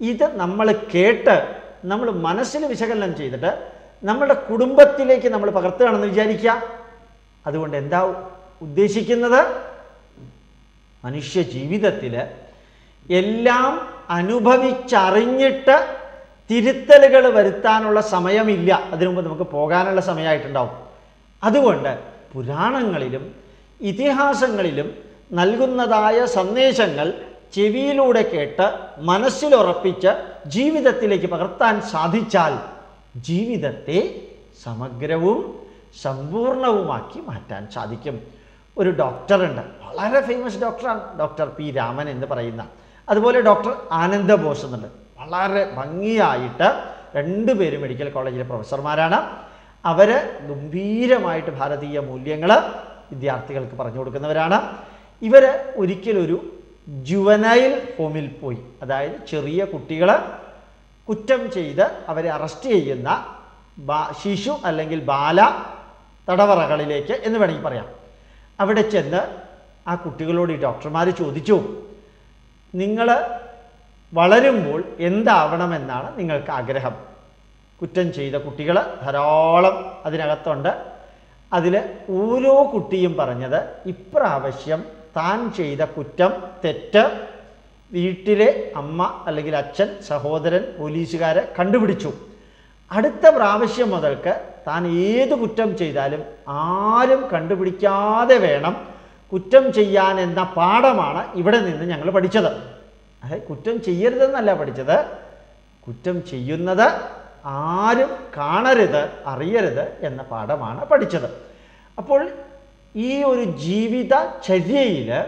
ഇത് നമ്മൾ കേട്ട് നമ്മൾ മനസ്സിൽ വിശകലനം ചെയ്തിട്ട് നമ്മുടെ കുടുംബത്തിലേക്ക് നമ്മൾ പകർത്തുകയാണെന്ന് വിചാരിക്കുക. അതുകൊണ്ട് എന്താ ഉദ്ദേശിക്കുന്നത്? മനുഷ്യ ജീവിതത്തിൽ എല്ലാം അനുഭവിച്ചറിഞ്ഞിട്ട് തിരുത്തലുകൾ വരുത്താനുള്ള സമയമില്ല. അതിനു മുമ്പ് നമുക്ക് പോകാനുള്ള സമയമായിട്ടുണ്ടാവും. അതുകൊണ്ട് പുരാണങ്ങളിലും ഇതിഹാസങ്ങളിലും നൽകുന്നതായ സന്ദേശങ്ങൾ ചെവിയിലൂടെ കേട്ട് മനസ്സിലുറപ്പിച്ച് ജീവിതത്തിലേക്ക് പകർത്താൻ സാധിച്ചാൽ ജീവിതത്തെ സമഗ്രവും സമ്പൂർണവുമാക്കി മാറ്റാൻ സാധിക്കും. ഒരു ഡോക്ടറുണ്ട്. വളരെ ഫേമസ് ഡോക്ടറാണ് ഡോക്ടർ പി രാമൻ എന്ന് പറയുന്ന അതുപോലെ ഡോക്ടർ ആനന്ദ ബോസ് എന്നുണ്ട്. വളരെ ഭംഗിയായിട്ട് രണ്ടുപേരും മെഡിക്കൽ കോളേജിലെ പ്രൊഫസർമാരാണ്. അവർ ഗംഭീരമായിട്ട് ഭാരതീയ മൂല്യങ്ങൾ വിദ്യാർത്ഥികൾക്ക് പറഞ്ഞു കൊടുക്കുന്നവരാണ്. ഇവർ ഒരിക്കലൊരു ജുവനൈൽ ഹോമിൽ പോയി. അതായത് ചെറിയ കുട്ടികൾ കുറ്റം ചെയ്ത് അവരെ അറസ്റ്റ് ചെയ്യുന്ന ശിശു അല്ലെങ്കിൽ ബാല തടവറകളിലേക്ക് എന്ന് വേണമെങ്കിൽ പറയാം. അവിടെ ചെന്ന് ആ കുട്ടികളോട് ഈ ഡോക്ടർമാർ ചോദിച്ചു. നിങ്ങൾ വളരുമ്പോൾ എന്താവണമെന്നാണ് നിങ്ങൾക്ക് ആഗ്രഹം. കുറ്റം ചെയ്ത കുട്ടികൾ ധാരാളം അതിനകത്തുണ്ട്. അതിൽ ഓരോ കുട്ടിയും പറഞ്ഞത് ഇപ്രാവശ്യം താൻ ചെയ്ത കുറ്റം തെറ്റ് വീട്ടിലെ അമ്മ അല്ലെങ്കിൽ അച്ഛൻ സഹോദരൻ പോലീസുകാരെ കണ്ടുപിടിച്ചു. അടുത്ത പ്രാവശ്യം മുതൽക്ക് താൻ ഏത് കുറ്റം ചെയ്താലും ആരും കണ്ടുപിടിക്കാതെ വേണം കുറ്റം ചെയ്യാൻ എന്ന പാഠമാണ് ഇവിടെ നിന്ന് ഞങ്ങൾ പഠിച്ചത്. അതായത് കുറ്റം ചെയ്യരുതെന്നല്ല പഠിച്ചത്. കുറ്റം ചെയ്യുന്നത് ആരും കാണരുത് അറിയരുത് എന്ന പാഠമാണ് പഠിച്ചത്. അപ്പോൾ ഈ ഒരു ജീവിത ചര്യയിൽ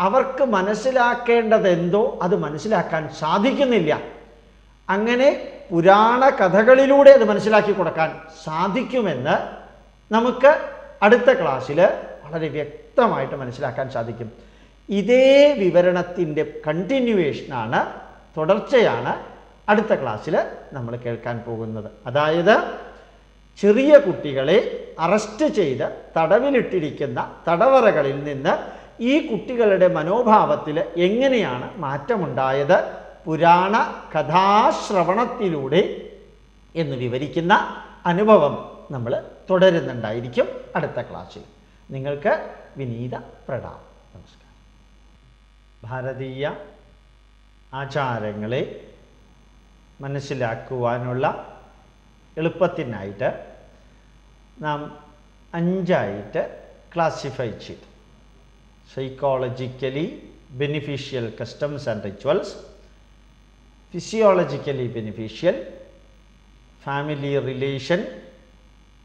അവർക്ക് മനസ്സിലാക്കേണ്ടത് എന്തോ അത് മനസ്സിലാക്കാൻ സാധിക്കുന്നില്ല. അങ്ങനെ പുരാണ കഥകളിലൂടെ അത് മനസ്സിലാക്കി കൊടുക്കാൻ സാധിക്കുമെന്ന് നമുക്ക് അടുത്ത ക്ലാസ്സിൽ വളരെ വ്യക്തമായിട്ട് മനസ്സിലാക്കാൻ സാധിക്കും. ഇതേ വിവരണത്തിന്റെ കണ്ടിന്യൂവേഷനാണ് തുടർച്ചയാണ് അടുത്ത ക്ലാസ്സിൽ നമ്മൾ കേൾക്കാൻ പോകുന്നത്. അതായത് ചെറിയ കുട്ടികളെ അറസ്റ്റ് ചെയ്ത് തടവിലിട്ടിരിക്കുന്ന തടവറകളിൽ നിന്ന് ഈ കുട്ടികളുടെ മനോഭാവത്തിൽ എങ്ങനെയാണ് മാറ്റമുണ്ടായത്? പുരാണ കഥാശ്രവണത്തിലൂടെ എന്ന് വിവരിക്കുന്ന അനുഭവം നമ്മൾ തുടരുന്നുണ്ടായിരിക്കും അടുത്ത ക്ലാസ്സിൽ നിങ്ങൾക്ക് വിനീത പ്രണാമം. നമസ്കാരം. ഭാരതീയ ആചാരങ്ങളെ മനസ്സിലാക്കുവാനുള്ള എളുപ്പത്തിനായിട്ട് നാം അഞ്ചായിട്ട് ക്ലാസിഫൈ ചെയ്തു. Psychologically beneficial customs and rituals physiologically beneficial family relation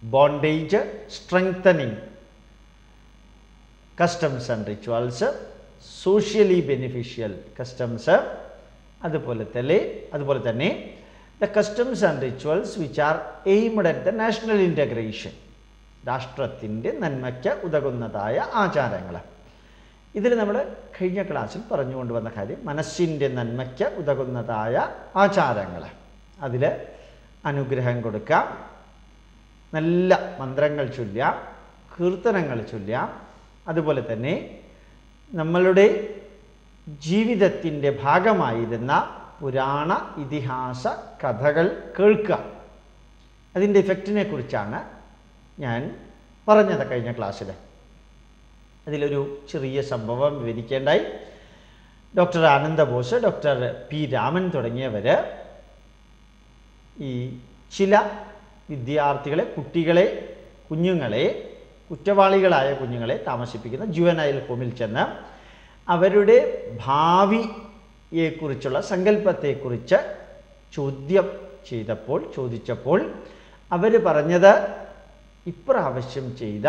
bondage strengthening customs and rituals socially beneficial customs അതുപോലെ തന്നെ അതുപോലെ തന്നെ the customs and rituals which are aimed at the national integration രാഷ്ട്രത്തിന്റെ നന്മയ്ക്ക് ഉതകുന്നതായ ആചാരങ്ങൾ. ഇതിൽ നമ്മൾ കഴിഞ്ഞ ക്ലാസ്സിൽ പറഞ്ഞുകൊണ്ടുവന്ന കാര്യം മനസ്സിന്റെ നന്മയ്ക്ക് ഉതകുന്നതായ ആചാരങ്ങൾ. അതിൽ അനുഗ്രഹം കൊടുക്കാം നല്ല മന്ത്രങ്ങൾ ചൊല്ലാം കീർത്തനങ്ങൾ ചൊല്ലാം അതുപോലെ തന്നെ നമ്മളുടെ ജീവിതത്തിന്റെ ഭാഗമായിരുന്ന പുരാണ ഇതിഹാസ കഥകൾ കേൾക്കുക അതിന്റെ ഇഫക്റ്റിനെ കുറിച്ചാണ് ഞാൻ പറഞ്ഞത് കഴിഞ്ഞ ക്ലാസ്സിൽ. അതിലൊരു ചെറിയ സംഭവം വിവരിക്കേണ്ടായി. Doctor Ananda Bose doctor P Raman തുടങ്ങിയവർ ഈ ചില വിദ്യാർത്ഥികളെ കുട്ടികളെ കുഞ്ഞുങ്ങളെ കുറ്റവാളികളായ കുഞ്ഞുങ്ങളെ താമസിപ്പിക്കുന്ന ജുവനൈൽ ഹോമിൽ ചെന്ന് അവരുടെ ഭാവിയെക്കുറിച്ചുള്ള സങ്കല്പത്തെക്കുറിച്ച് ചോദ്യം ചെയ്തപ്പോൾ ചോദിച്ചപ്പോൾ അവർ പറഞ്ഞത് ഇപ്രാവശ്യം ചെയ്ത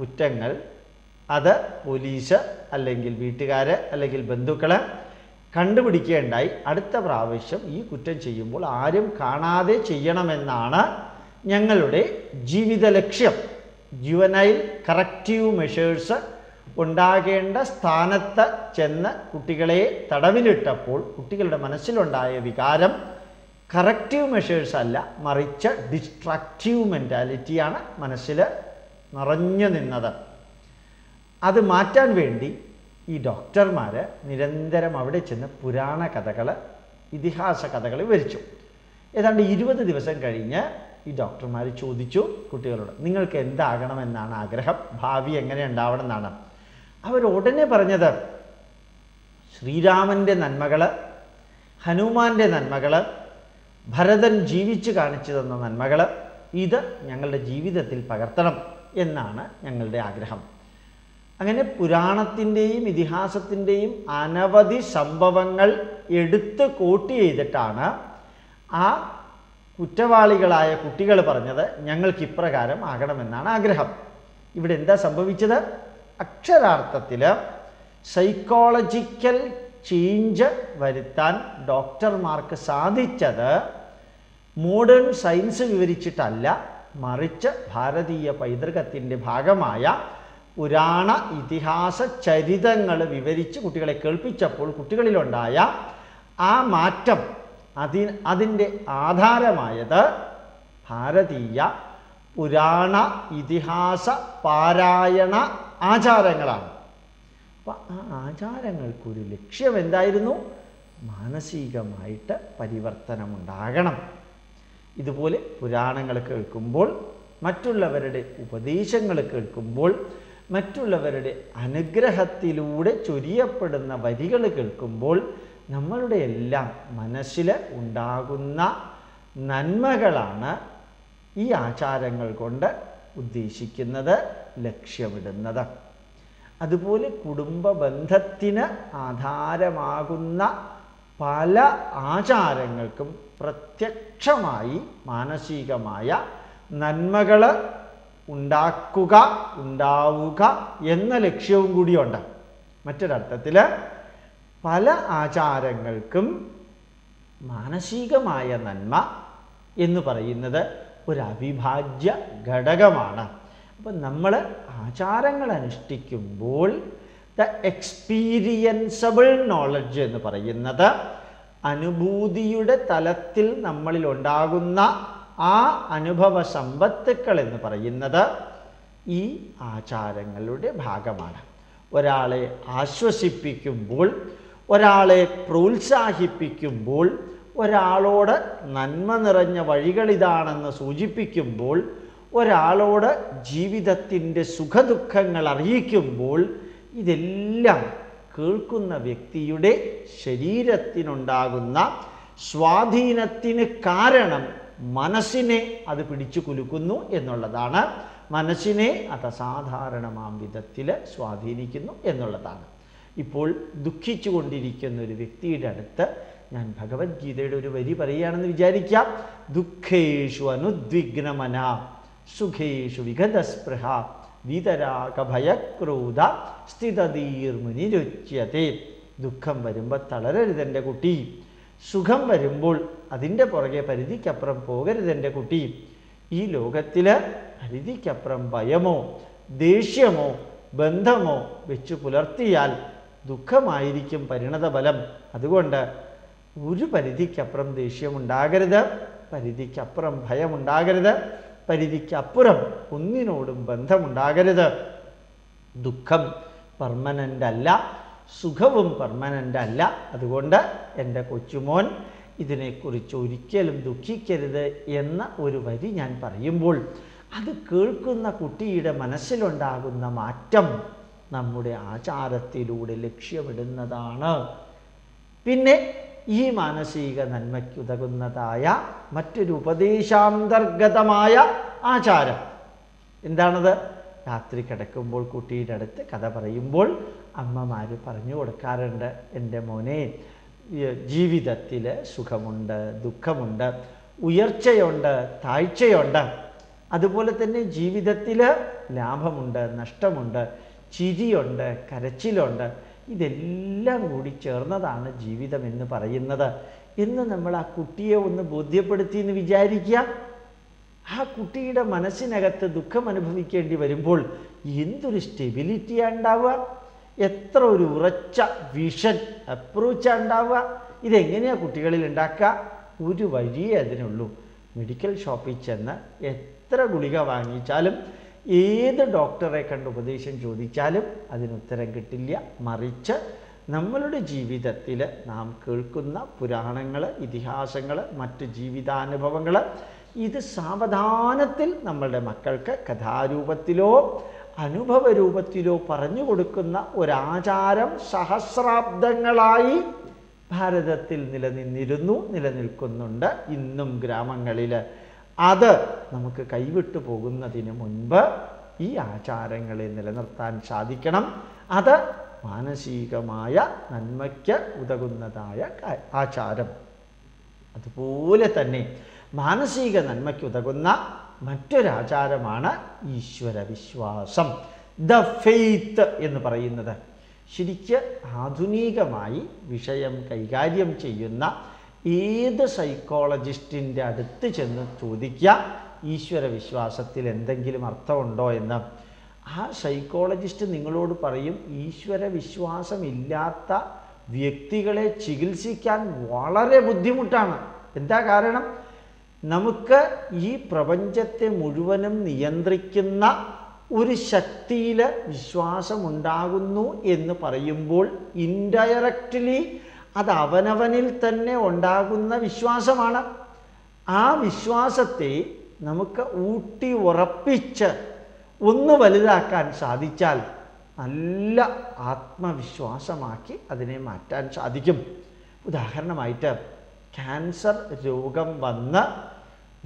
കുറ്റങ്ങൾ അത് പോലീസ് അല്ലെങ്കിൽ വീട്ടുകാർ അല്ലെങ്കിൽ ബന്ധുക്കൾ കണ്ടുപിടിക്കേണ്ടായി. അടുത്ത പ്രാവശ്യം ഈ കുറ്റം ചെയ്യുമ്പോൾ ആരും കാണാതെ ചെയ്യണമെന്നാണ് ഞങ്ങളുടെ ജീവിത ലക്ഷ്യം ജുവനൈൽ കറക്റ്റീവ് മെഷേഴ്സ് ഉണ്ടാകേണ്ട സ്ഥാനത്ത് ചെന്ന് കുട്ടികളെ തടവിലിട്ടപ്പോൾ കുട്ടികളുടെ മനസ്സിലുണ്ടായ വികാരം കറക്റ്റീവ് മെഷേഴ്സ് അല്ല മറിച്ച് ഡിസ്ട്രക്റ്റീവ് മെന്റാലിറ്റിയാണ് മനസ്സിൽ നിറഞ്ഞു നിന്നത്. അത് മാറ്റാൻ വേണ്ടി ഈ ഡോക്ടർമാർ നിരന്തരം അവിടെ ചെന്ന് പുരാണ കഥകൾ ഇതിഹാസ കഥകൾ വിവരിച്ചു. ഏതാണ്ട് ഇരുപത് ദിവസം കഴിഞ്ഞ് ഈ ഡോക്ടർമാർ ചോദിച്ചു കുട്ടികളോട് നിങ്ങൾക്ക് എന്താകണമെന്നാണ് ആഗ്രഹം? ഭാവി എങ്ങനെ ഉണ്ടാവണം എന്നാണ് അവർ ഉടനെ പറഞ്ഞത് ശ്രീരാമന്റെ നന്മകൾ ഹനുമാന്റെ നന്മകൾ ഭരതൻ ജീവിച്ചു കാണിച്ചു തന്ന നന്മകൾ ഇത് ഞങ്ങളുടെ ജീവിതത്തിൽ പകർത്തണം എന്നാണ് ഞങ്ങളുടെ ആഗ്രഹം. അങ്ങനെ പുരാണത്തിന്റെയും ഇതിഹാസത്തിന്റെയും അനവധി സംഭവങ്ങൾ എടുത്ത് കോട്ടി ചെയ്തിട്ടാണ് ആ കുറ്റവാളികളായ കുട്ടികൾ പറഞ്ഞത് ഞങ്ങൾക്ക് ഇപ്രകാരം ആകണമെന്നാണ് ആഗ്രഹം. ഇവിടെ എന്താ സംഭവിച്ചത്? അക്ഷരാർത്ഥത്തിൽ സൈക്കോളജിക്കൽ ചേഞ്ച് വരുത്താൻ ഡോക്ടർമാർക്ക് സാധിച്ചത് മോഡേൺ സയൻസ് വിവരിച്ചിട്ടല്ല മറിച്ച് ഭാരതീയ പൈതൃകത്തിന്റെ ഭാഗമായ പുരാണ ഇതിഹാസ ചരിതങ്ങൾ വിവരിച്ച് കുട്ടികളെ കേൾപ്പിച്ചപ്പോൾ കുട്ടികളിലുണ്ടായ ആ മാറ്റം അതി അതിന്റെ ആധാരമായത് ഭാരതീയ പുരാണ ഇതിഹാസ പാരായണ ആചാരങ്ങളാണ്. അപ്പം ആ ആചാരങ്ങൾക്കൊരു ലക്ഷ്യം എന്തായിരുന്നു മാനസികമായിട്ട് പരിവർത്തനമുണ്ടാകണം. ഇതുപോലെ പുരാണങ്ങൾ കേൾക്കുമ്പോൾ മറ്റുള്ളവരുടെ ഉപദേശങ്ങൾ കേൾക്കുമ്പോൾ മറ്റുള്ളവരുടെ അനുഗ്രഹത്തിലൂടെ ചൊരിയപ്പെടുന്ന വരികൾ കേൾക്കുമ്പോൾ നമ്മളുടെ എല്ലാം മനസ്സിൽ ഉണ്ടാകുന്ന നന്മകളാണ് ഈ ആചാരങ്ങൾ കൊണ്ട് ഉദ്ദേശിക്കുന്നത് ലക്ഷ്യമിടുന്നത്. അതുപോലെ കുടുംബ ബന്ധത്തിന് ആധാരമാകുന്ന പല ആചാരങ്ങൾക്കും പ്രത്യക്ഷമായി മാനസികമായ നന്മകൾ ഉണ്ടാക്കുക ഉണ്ടാവുക എന്ന ലക്ഷ്യവും കൂടിയുണ്ട്. മറ്റൊരർത്ഥത്തിൽ പല ആചാരങ്ങൾക്കും മാനസികമായ നന്മ എന്ന് പറയുന്നത് ഒരു അവിഭാജ്യ ഘടകമാണ്. അപ്പം നമ്മൾ ആചാരങ്ങൾ അനുഷ്ഠിക്കുമ്പോൾ ദ എക്സ്പീരിയൻസബിൾ നോളജ് എന്ന് പറയുന്നത് അനുഭൂതിയുടെ തലത്തിൽ നമ്മളിൽ ഉണ്ടാകുന്ന ആ അനുഭവ സമ്പത്തുക്കൾ എന്ന് പറയുന്നത് ഈ ആചാരങ്ങളുടെ ഭാഗമാണ്. ഒരാളെ ആശ്വസിപ്പിക്കുമ്പോൾ ഒരാളെ പ്രോത്സാഹിപ്പിക്കുമ്പോൾ ഒരാളോട് നന്മ നിറഞ്ഞ വഴികളിതാണെന്ന് സൂചിപ്പിക്കുമ്പോൾ ഒരാളോട് ജീവിതത്തിന്റെ സുഖദുഃഖങ്ങൾ അറിയിക്കുമ്പോൾ ഇതെല്ലാം കേൾക്കുന്ന വ്യക്തിയുടെ ശരീരത്തിനുണ്ടാകുന്ന സ്വാധീനത്തിന് കാരണം മനസ്സിനെ അത് പിടിച്ചു കുലുക്കുന്നു എന്നുള്ളതാണ്. മനസ്സിനെ അത് അസാധാരണമാം വിധത്തിൽ സ്വാധീനിക്കുന്നു എന്നുള്ളതാണ്. ഇപ്പോൾ ദുഃഖിച്ചു കൊണ്ടിരിക്കുന്ന ഒരു വ്യക്തിയുടെ അടുത്ത് ഞാൻ ഭഗവത്ഗീതയുടെ ഒരു വരി പറയുകയാണെന്ന് വിചാരിക്കാം. ദുഃഖേഷു അനുദ്വിഗ്നമന സുഖേഷു വിഗതസ്പൃഹ വീതരാഗഭയക്രോധ സ്ഥിതതീർമുനിരുച്യത്തെ ദുഃഖം വരുമ്പോൾ തളരരുതെന്റെ കുട്ടി. സുഖം വരുമ്പോൾ അതിന്റെ പുറകെ പരിധിക്കപ്പുറം പോകരുതെന്റെ കുട്ടി. ഈ ലോകത്തിൽ പരിധിക്കപ്പുറം ഭയമോ ദേഷ്യമോ ബന്ധമോ വെച്ചു പുലർത്തിയാൽ ദുഃഖമായിരിക്കും പരിണതഫലം. അതുകൊണ്ട് ഒരു പരിധിക്കപ്പുറം ദേഷ്യമുണ്ടാകരുത് പരിധിക്കപ്പുറം ഭയമുണ്ടാകരുത് പരിധിക്കപ്പുറം ഒന്നിനോടും ബന്ധമുണ്ടാകരുത്. ദുഃഖം പെർമനന്റ് അല്ല സുഖവും പെർമനന്റ് അല്ല. അതുകൊണ്ട് എന്റെ കൊച്ചുമോൻ ഇതിനെക്കുറിച്ച് ഒരിക്കലും ദുഃഖിക്കരുത് എന്ന ഒരു വരി ഞാൻ പറയുമ്പോൾ അത് കേൾക്കുന്ന കുട്ടിയുടെ മനസ്സിലുണ്ടാകുന്ന മാറ്റം നമ്മുടെ ആചാരത്തിലൂടെ ലക്ഷ്യമിടുന്നതാണ്. പിന്നെ ഈ മാനസിക നന്മയ്ക്കുതകുന്നതായ മറ്റൊരു ഉപദേശാന്തർഗതമായ ആചാരം. എന്താണത്? രാത്രി കിടക്കുമ്പോൾ കുട്ടിയുടെ അടുത്ത് കഥ പറയുമ്പോൾ അമ്മമാർ പറഞ്ഞു കൊടുക്കാറുണ്ട് എന്റെ മോനെ ജീവിതത്തിൽ സുഖമുണ്ട് ദുഃഖമുണ്ട് ഉയർച്ചയുണ്ട് താഴ്ചയുണ്ട് അതുപോലെ തന്നെ ജീവിതത്തിൽ ലാഭമുണ്ട് നഷ്ടമുണ്ട്. ചിരിയുണ്ട് കരച്ചിലുണ്ട്. ഇതെല്ലാം കൂടി ചേർന്നതാണ് ജീവിതം എന്ന് പറയുന്നത്. എന്ന് നമ്മൾ ആ കുട്ടിയെ ഒന്ന് ബോധ്യപ്പെടുത്തി എന്ന് വിചാരിക്കുക. ആ കുട്ടിയുടെ മനസ്സിനകത്ത് ദുഃഖം അനുഭവിക്കേണ്ടി വരുമ്പോൾ എന്തൊരു സ്റ്റെബിലിറ്റിയാണ് ഉണ്ടാവുക? എത്ര ഒരു ഉറച്ച വിഷൻ അപ്രോച്ചാണ് ഉണ്ടാവുക? ഇതെങ്ങനെയാണ് കുട്ടികളിൽ ഉണ്ടാക്കുക? ഒരു വഴിയേ അതിനുള്ളൂ. മെഡിക്കൽ ഷോപ്പിൽ ചെന്ന് എത്ര ഗുളിക വാങ്ങിച്ചാലും ഏത് ഡോക്ടറെ കണ്ട് ഉപദേശം ചോദിച്ചാലും അതിനുത്തരം കിട്ടില്ല. മറിച്ച് നമ്മളുടെ ജീവിതത്തിൽ നാം കേൾക്കുന്ന പുരാണങ്ങൾ ഇതിഹാസങ്ങൾ മറ്റ് ജീവിതാനുഭവങ്ങൾ ഇത് സാവധാനത്തിൽ നമ്മളുടെ മക്കൾക്ക് കഥാരൂപത്തിലോ അനുഭവ രൂപത്തിലോ പറഞ്ഞു കൊടുക്കുന്ന ഒരാചാരം സഹസ്രാബ്ദങ്ങളായി ഭാരതത്തിൽ നിലനിന്നിരുന്നു നിലനിൽക്കുന്നുണ്ട് ഇന്നും ഗ്രാമങ്ങളിൽ. അത് നമുക്ക് കൈവിട്ടു പോകുന്നതിന് മുൻപ് ഈ ആചാരങ്ങളെ നിലനിർത്താൻ സാധിക്കണം. അത് മാനസികമായ നന്മയ്ക്ക് ഉതകുന്നതായ ആചാരം. അതുപോലെ തന്നെ മാനസിക നന്മയ്ക്ക് ഉതകുന്ന മറ്റൊരാചാരമാണ് ഈശ്വര വിശ്വാസം. ദ ഫെയ്ത്ത് എന്ന് പറയുന്നത്. ശരിക്ക് ആധുനികമായി വിഷയം കൈകാര്യം ചെയ്യുന്ന ഏത് സൈക്കോളജിസ്റ്റിന്റെ അടുത്ത് ചെന്ന് ചോദിക്കുക ഈശ്വര വിശ്വാസത്തിൽ എന്തെങ്കിലും അർത്ഥമുണ്ടോ എന്ന്. ആ സൈക്കോളജിസ്റ്റ് നിങ്ങളോട് പറയും ഈശ്വര വിശ്വാസമില്ലാത്ത വ്യക്തികളെ ചികിത്സിക്കാൻ വളരെ ബുദ്ധിമുട്ടാണ്. എന്താ കാരണം? നമുക്ക് ഈ പ്രപഞ്ചത്തെ മുഴുവനും നിയന്ത്രിക്കുന്ന ഒരു ശക്തിയിൽ വിശ്വാസമുണ്ടാകുന്നു എന്ന് പറയുമ്പോൾ ഇൻഡയറക്റ്റ്ലി അത് അവനവനിൽ തന്നെ ഉണ്ടാകുന്ന വിശ്വാസമാണ്. ആ വിശ്വാസത്തെ നമുക്ക് ഊട്ടി ഉറപ്പിച്ച് ഒന്ന് വലുതാക്കാൻ സാധിച്ചാൽ നല്ല ആത്മവിശ്വാസമാക്കി അതിനെ മാറ്റാൻ സാധിക്കും. ഉദാഹരണമായിട്ട് ക്യാൻസർ രോഗം വന്ന്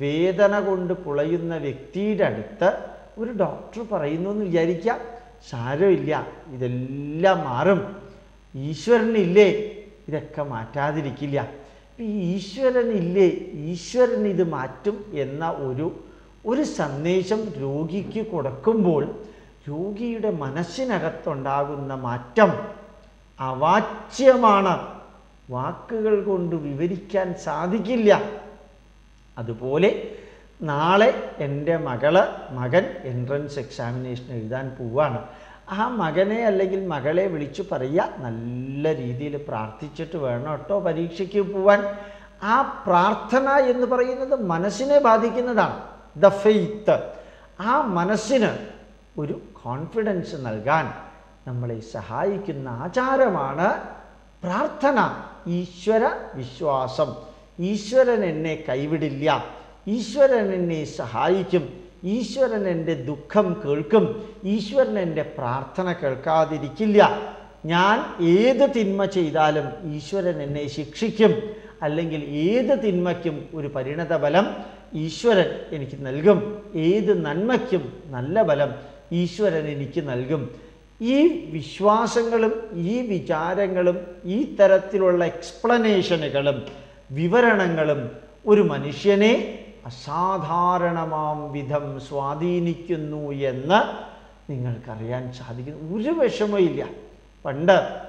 വേദന കൊണ്ട് പുളയുന്ന വ്യക്തിയുടെ അടുത്ത് ഒരു ഡോക്ടർ പറയുന്നു എന്ന് വിചാരിക്കുക സാരമില്ല ഇതെല്ലാം മാറും. ഈശ്വരനില്ലേ? ഇതൊക്കെ മാറ്റാതിരിക്കില്ല. ഈ ഈശ്വരനില്ലേ ഈശ്വരൻ ഇത് മാറ്റും എന്ന ഒരു ഒരു സന്ദേശം രോഗിക്ക് കൊടുക്കുമ്പോൾ രോഗിയുടെ മനസ്സിനകത്തുണ്ടാകുന്ന മാറ്റം അവാച്യമാണ്. വാക്കുകൾ കൊണ്ട് വിവരിക്കാൻ സാധിക്കില്ല. അതുപോലെ നാളെ എന്റെ മകൾ മകൻ എൻട്രൻസ് എക്സാമിനേഷൻ എഴുതാൻ പോവാണ്. ആ മകനെ അല്ലെങ്കിൽ മകളെ വിളിച്ചു പറയുക നല്ല രീതിയിൽ പ്രാർത്ഥിച്ചിട്ട് വേണം കേട്ടോ പരീക്ഷയ്ക്ക് പോവാൻ. ആ പ്രാർത്ഥന എന്ന് പറയുന്നത് മനസ്സിനെ ബാധിക്കുന്നതാണ്. The faith. ആ മനസ്സിന് ഒരു കോൺഫിഡൻസ് നൽകാൻ നമ്മളെ സഹായിക്കുന്ന ആചാരമാണ് പ്രാർത്ഥന. ഈശ്വര വിശ്വാസം. ഈശ്വരൻ എന്നെ കൈവിടില്ല. ഈശ്വരൻ എന്നെ സഹായിക്കും. ഈശ്വരൻ എന്റെ ദുഃഖം കേൾക്കും ഈശ്വരൻ എന്റെ പ്രാർത്ഥന കേൾക്കാതിരിക്കില്ല. ഞാൻ ഏത് തിന്മ ചെയ്താലും ഈശ്വരൻ എന്നെ ശിക്ഷിക്കും. അല്ലെങ്കിൽ ഏത് തിന്മയ്ക്കും ഒരു പരിണത ബലം ഈശ്വരൻ എനിക്ക് നൽകും. ഏത് നന്മയ്ക്കും നല്ല ബലം ഈശ്വരൻ എനിക്ക് നൽകും. ഈ വിശ്വാസങ്ങളും ഈ വിചാരങ്ങളും ഈ തരത്തിലുള്ള എക്സ്പ്ലനേഷനുകളും വിവരണങ്ങളും ഒരു മനുഷ്യനെ അസാധാരണമാം വിധം സ്വാധീനിക്കുന്നു എന്ന് നിങ്ങൾക്കറിയാൻ സാധിക്കുന്നു. ഒരു വിഷമയില്ല പണ്ട്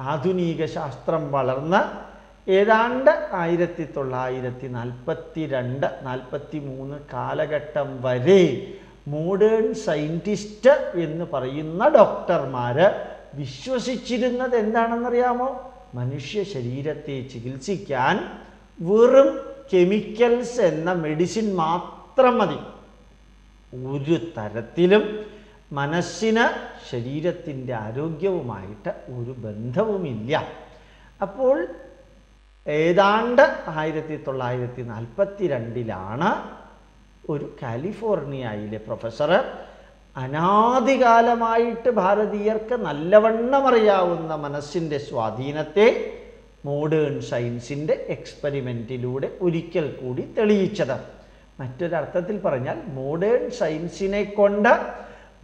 ആധുനിക ശാസ്ത്രം വളർന്ന് ഏതാണ്ട് ആയിരത്തി തൊള്ളായിരത്തി നാൽപ്പത്തി രണ്ട് നാൽപ്പത്തി മൂന്ന് കാലഘട്ടം വരെ മോഡേൺ സയന്റിസ്റ്റ് എന്ന് പറയുന്ന ഡോക്ടർമാർ വിശ്വസിച്ചിരുന്നത് എന്താണെന്നറിയാമോ? മനുഷ്യ ശരീരത്തെ ചികിത്സിക്കാൻ വെറും കെമിക്കൽസ് എന്ന മെഡിസിൻ മാത്രം മതി. ഒരു തരത്തിലും മനസ്സിന് ശരീരത്തിന്റെ ആരോഗ്യവുമായിട്ട് ഒരു ബന്ധവുമില്ല. അപ്പോൾ ഏതാണ്ട് ആയിരത്തി തൊള്ളായിരത്തി നാൽപ്പത്തി രണ്ടിലാണ് ഒരു കാലിഫോർണിയയിലെ പ്രൊഫസർ അനാദികാലമായിട്ട് ഭാരതീയർക്ക് നല്ലവണ്ണം അറിയാവുന്ന മനസ്സിന്റെ സ്വാധീനത്തെ മോഡേൺ സയൻസിന്റെ എക്സ്പെരിമെന്റിലൂടെ ഒരിക്കൽ കൂടി തെളിയിച്ചത്. മറ്റൊരർത്ഥത്തിൽ പറഞ്ഞാൽ മോഡേൺ സയൻസിനെ കൊണ്ട്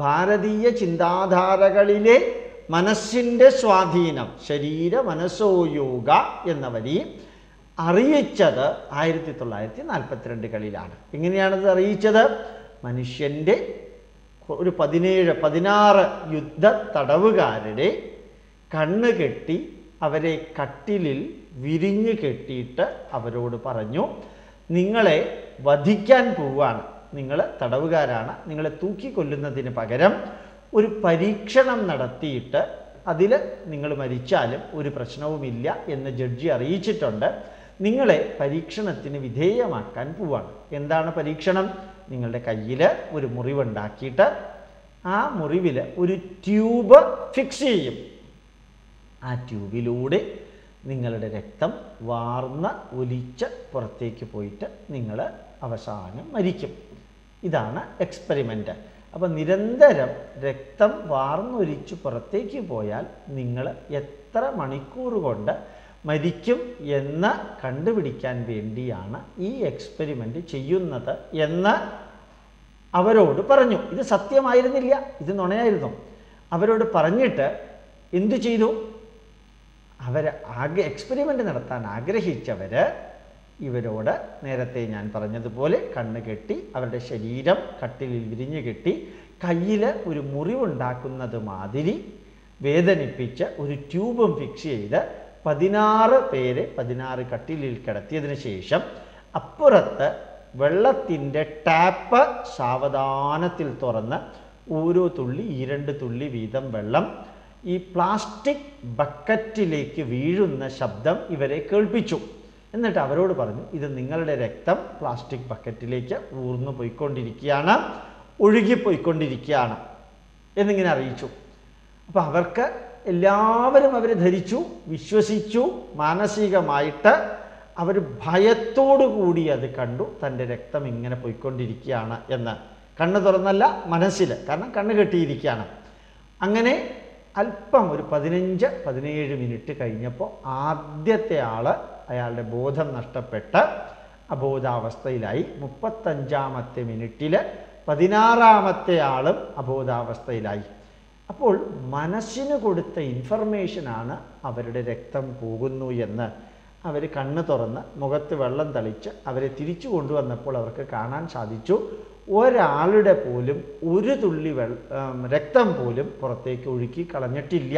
ഭാരതീയ ചിന്താധാരകളിലെ മനസ്സിന്റെ സ്വാധീനം ശരീര മനസ്സോ യോഗ എന്ന വരി അറിയിച്ചത് ആയിരത്തി തൊള്ളായിരത്തി നാൽപ്പത്തിരണ്ടുകളിലാണ് എങ്ങനെയാണത് അറിയിച്ചത്? മനുഷ്യന്റെ ഒരു പതിനേഴ് പതിനാറ് യുദ്ധ തടവുകാരുടെ കണ്ണ് കെട്ടി അവരെ കട്ടിലിൽ വിരിഞ്ഞു കെട്ടിയിട്ട് അവരോട് പറഞ്ഞു നിങ്ങളെ വധിക്കാൻ പോവാണ്. നിങ്ങൾ തടവുകാരാണ്. നിങ്ങളെ തൂക്കിക്കൊല്ലുന്നതിന് പകരം ഒരു പരീക്ഷണം നടത്തിയിട്ട് അതിൽ നിങ്ങൾ മരിച്ചാലും ഒരു പ്രശ്നവുമില്ല എന്ന് ജഡ്ജി അറിയിച്ചിട്ടുണ്ട്. നിങ്ങളെ പരീക്ഷണത്തിന് വിധേയമാക്കാൻ പോവാണ്. എന്താണ് പരീക്ഷണം? നിങ്ങളുടെ കയ്യിൽ ഒരു മുറിവുണ്ടാക്കിയിട്ട് ആ മുറിവിൽ ഒരു ട്യൂബ് ഫിക്സ് ചെയ്യും. ആ ട്യൂബിലൂടെ നിങ്ങളുടെ രക്തം വാർന്ന് ഒലിച്ച് പുറത്തേക്ക് പോയിട്ട് നിങ്ങൾ അവസാനം മരിക്കും. ഇതാണ് എക്സ്പെരിമെന്റ് അപ്പോൾ നിരന്തരം രക്തം വാർന്നൊലിച്ച് പുറത്തേക്ക് പോയാൽ നിങ്ങൾ എത്ര മണിക്കൂർ കൊണ്ട് മരിക്കും എന്ന് കണ്ടുപിടിക്കാൻ വേണ്ടിയാണ് ഈ എക്സ്പെരിമെന്റ് ചെയ്യുന്നത് എന്ന് അവരോട് പറഞ്ഞു. ഇത് സത്യമായിരുന്നില്ല. ഇത് നുണയായിരുന്നു. അവരോട് പറഞ്ഞിട്ട് എന്തു ചെയ്തു? അവർ ആഗ്ര എക്സ്പെരിമെന്റ് നടത്താൻ ആഗ്രഹിച്ചവർ ഇവരോട് നേരത്തെ ഞാൻ പറഞ്ഞതുപോലെ കണ്ണ് കെട്ടി അവരുടെ ശരീരം കട്ടിലിൽ വിരിഞ്ഞു കെട്ടി കയ്യിൽ ഒരു മുറിവുണ്ടാക്കുന്നത് മാതിരി വേദനിപ്പിച്ച് ഒരു ട്യൂബും ഫിക്സ് ചെയ്ത് പതിനാറ് പേരെ പതിനാറ് കട്ടിലിൽ കിടത്തിയതിന് ശേഷം അപ്പുറത്ത് വെള്ളത്തിന്റെ ടാപ്പ് സാവധാനത്തിൽ തുറന്ന് ഓരോ തുള്ളി ഈ രണ്ട് തുള്ളി വീതം വെള്ളം ഈ പ്ലാസ്റ്റിക് ബക്കറ്റിലേക്ക് വീഴുന്ന ശബ്ദം ഇവരെ കേൾപ്പിച്ചു. എന്നിട്ട് അവരോട് പറഞ്ഞു ഇത് നിങ്ങളുടെ രക്തം പ്ലാസ്റ്റിക് ബക്കറ്റിലേക്ക് ഊർന്നു പോയിക്കൊണ്ടിരിക്കുകയാണ് ഒഴുകിപ്പോയിക്കൊണ്ടിരിക്കുകയാണ് എന്നിങ്ങനെ അറിയിച്ചു. അപ്പോൾ അവർക്ക് എല്ലാവരും അവർ ധരിച്ചു വിശ്വസിച്ചു മാനസികമായിട്ട് അവർ ഭയത്തോടു കൂടി അത് കണ്ടു തന്റെ രക്തം ഇങ്ങനെ പോയിക്കൊണ്ടിരിക്കുകയാണ് എന്ന്. കണ്ണ് തുറന്നല്ല മനസ്സിൽ കാരണം കണ്ണ് കെട്ടിയിരിക്കുകയാണ്. അങ്ങനെ അല്പം ഒരു പതിനഞ്ച് പതിനേഴ് മിനിറ്റ് കഴിഞ്ഞപ്പോൾ ആദ്യത്തെ ആൾ അയാളുടെ ബോധം നഷ്ടപ്പെട്ട് അബോധാവസ്ഥയിലായി. മുപ്പത്തഞ്ചാമത്തെ മിനിറ്റിൽ പതിനാറാമത്തെ ആളും അബോധാവസ്ഥയിലായി. അപ്പോൾ മനസ്സിന് കൊടുത്ത ഇൻഫർമേഷനാണ് അവരുടെ രക്തം പോകുന്നു എന്ന്. അവർ കണ്ണ് തുറന്ന് മുഖത്ത് വെള്ളം തളിച്ച് അവരെ തിരിച്ചു കൊണ്ടുവന്നപ്പോൾ അവർക്ക് കാണാൻ സാധിച്ചു. ഒരാളുടെ പോലും ഒരു തുള്ളി രക്തം പോലും പുറത്തേക്ക് ഒഴുക്കി കളഞ്ഞിട്ടില്ല.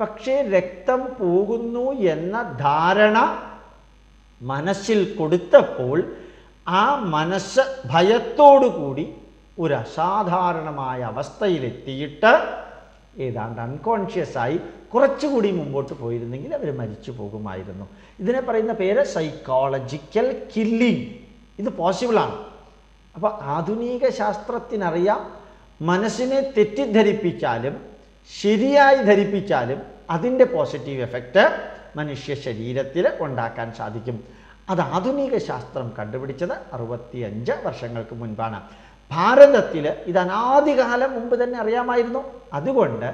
പക്ഷേ രക്തം പോകുന്നു എന്ന ധാരണ മനസ്സിൽ കൊടുത്തപ്പോൾ ആ മനസ്സ് ഭയത്തോടു കൂടി ഒരു അസാധാരണമായ അവസ്ഥയിലെത്തിയിട്ട് ഏതാണ്ട് അൺകോൺഷ്യസ് ആയി കുറച്ചുകൂടി മുമ്പോട്ട് പോയിരുന്നെങ്കിൽ അവർ മരിച്ചു പോകുമായിരുന്നു. ഇതിനെ പറയുന്ന പേര് സൈക്കോളജിക്കൽ കില്ലിംഗ് ഇത് പോസിബിളാണ് അപ്പോൾ ആധുനിക ശാസ്ത്രത്തിനറിയാം മനസ്സിനെ തെറ്റിദ്ധരിപ്പിച്ചാലും ശരിയായി ധരിപ്പിച്ചാലും അതിന്റെ പോസിറ്റീവ് എഫക്റ്റ് മനുഷ്യ ശരീരത്തിൽ ഉണ്ടാക്കാൻ സാധിക്കും. അത് ആധുനിക ശാസ്ത്രം കണ്ടുപിടിച്ചത് അറുപത്തിയഞ്ച് വർഷങ്ങൾക്ക് മുൻപാണ്. ഭാരതത്തിൽ ഇത് അനാദികാലം മുമ്പ് തന്നെ അറിയാമായിരുന്നു. അതുകൊണ്ട്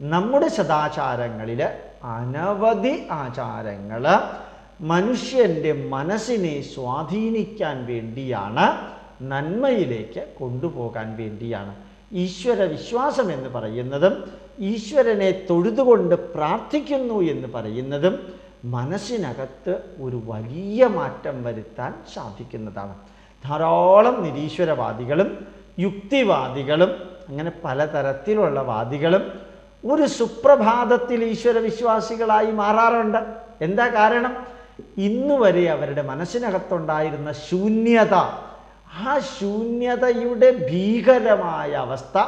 നമ്മുടെ സദാചാരങ്ങളിൽ അനവധി ആചാരങ്ങൾ മനുഷ്യന്റെ മനസ്സിനെ സ്വാധീനിക്കാൻ വേണ്ടിയാണ് നന്മയിലേക്ക് കൊണ്ടുപോകാൻ വേണ്ടിയാണ്. ഈശ്വര വിശ്വാസം എന്ന് പറയുന്നതും ഈശ്വരനെ തൊഴുതുകൊണ്ട് പ്രാർത്ഥിക്കുന്നു എന്ന് പറയുന്നതും മനസ്സിനകത്ത് ഒരു വലിയ മാറ്റം വരുത്താൻ സാധിക്കുന്നതാണ്. ധാരാളം നിരീശ്വരവാദികളും യുക്തിവാദികളും അങ്ങനെ പലതരത്തിലുള്ള വാദികളും ഒരു സുപ്രഭാതത്തിൽ ഈശ്വര വിശ്വാസികളായി മാറാറുണ്ട്. എന്താ കാരണം? ഇന്നുവരെ അവരുടെ മനസ്സിനകത്തുണ്ടായിരുന്ന ശൂന്യത ആ ശൂന്യതയുടെ ഭീകരമായ അവസ്ഥ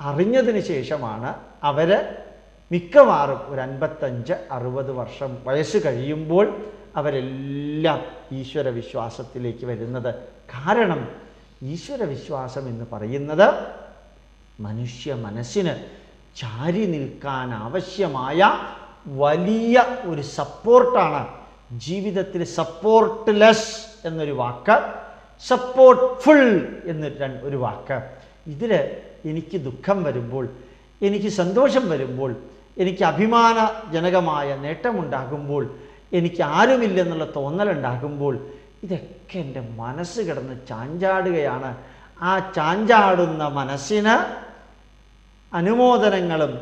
അറിഞ്ഞതിന് ശേഷമാണ് അവർ മിക്കവാറും ഒരു അൻപത്തഞ്ച് അറുപത് വർഷം വയസ്സ് കഴിയുമ്പോൾ അവരെല്ലാം ഈശ്വര വിശ്വാസത്തിലേക്ക് വരുന്നത്. കാരണം ഈശ്വര വിശ്വാസം എന്ന് പറയുന്നത് മനുഷ്യ മനസ്സിന് ചാരി നിൽക്കാൻ ആവശ്യമായ വലിയ ഒരു സപ്പോർട്ടാണ് ജീവിതത്തിൽ സപ്പോർട്ട്ലെസ് എന്നൊരു വാക്ക് സപ്പോർട്ട്ഫുൾ എന്ന് രണ്ട് ഒരു വാക്ക്. ഇതിൽ എനിക്ക് ദുഃഖം വരുമ്പോൾ എനിക്ക് സന്തോഷം വരുമ്പോൾ എനിക്ക് അഭിമാനജനകമായ നേട്ടമുണ്ടാകുമ്പോൾ എനിക്ക് ആരുമില്ലെന്നുള്ള തോന്നലുണ്ടാകുമ്പോൾ ഇതൊക്കെ എന്റെ മനസ്സ് കിടന്ന് ചാഞ്ചാടുകയാണ്. ആ ചാഞ്ചാടുന്ന മനസ്സിന് അനുമോദനങ്ങളും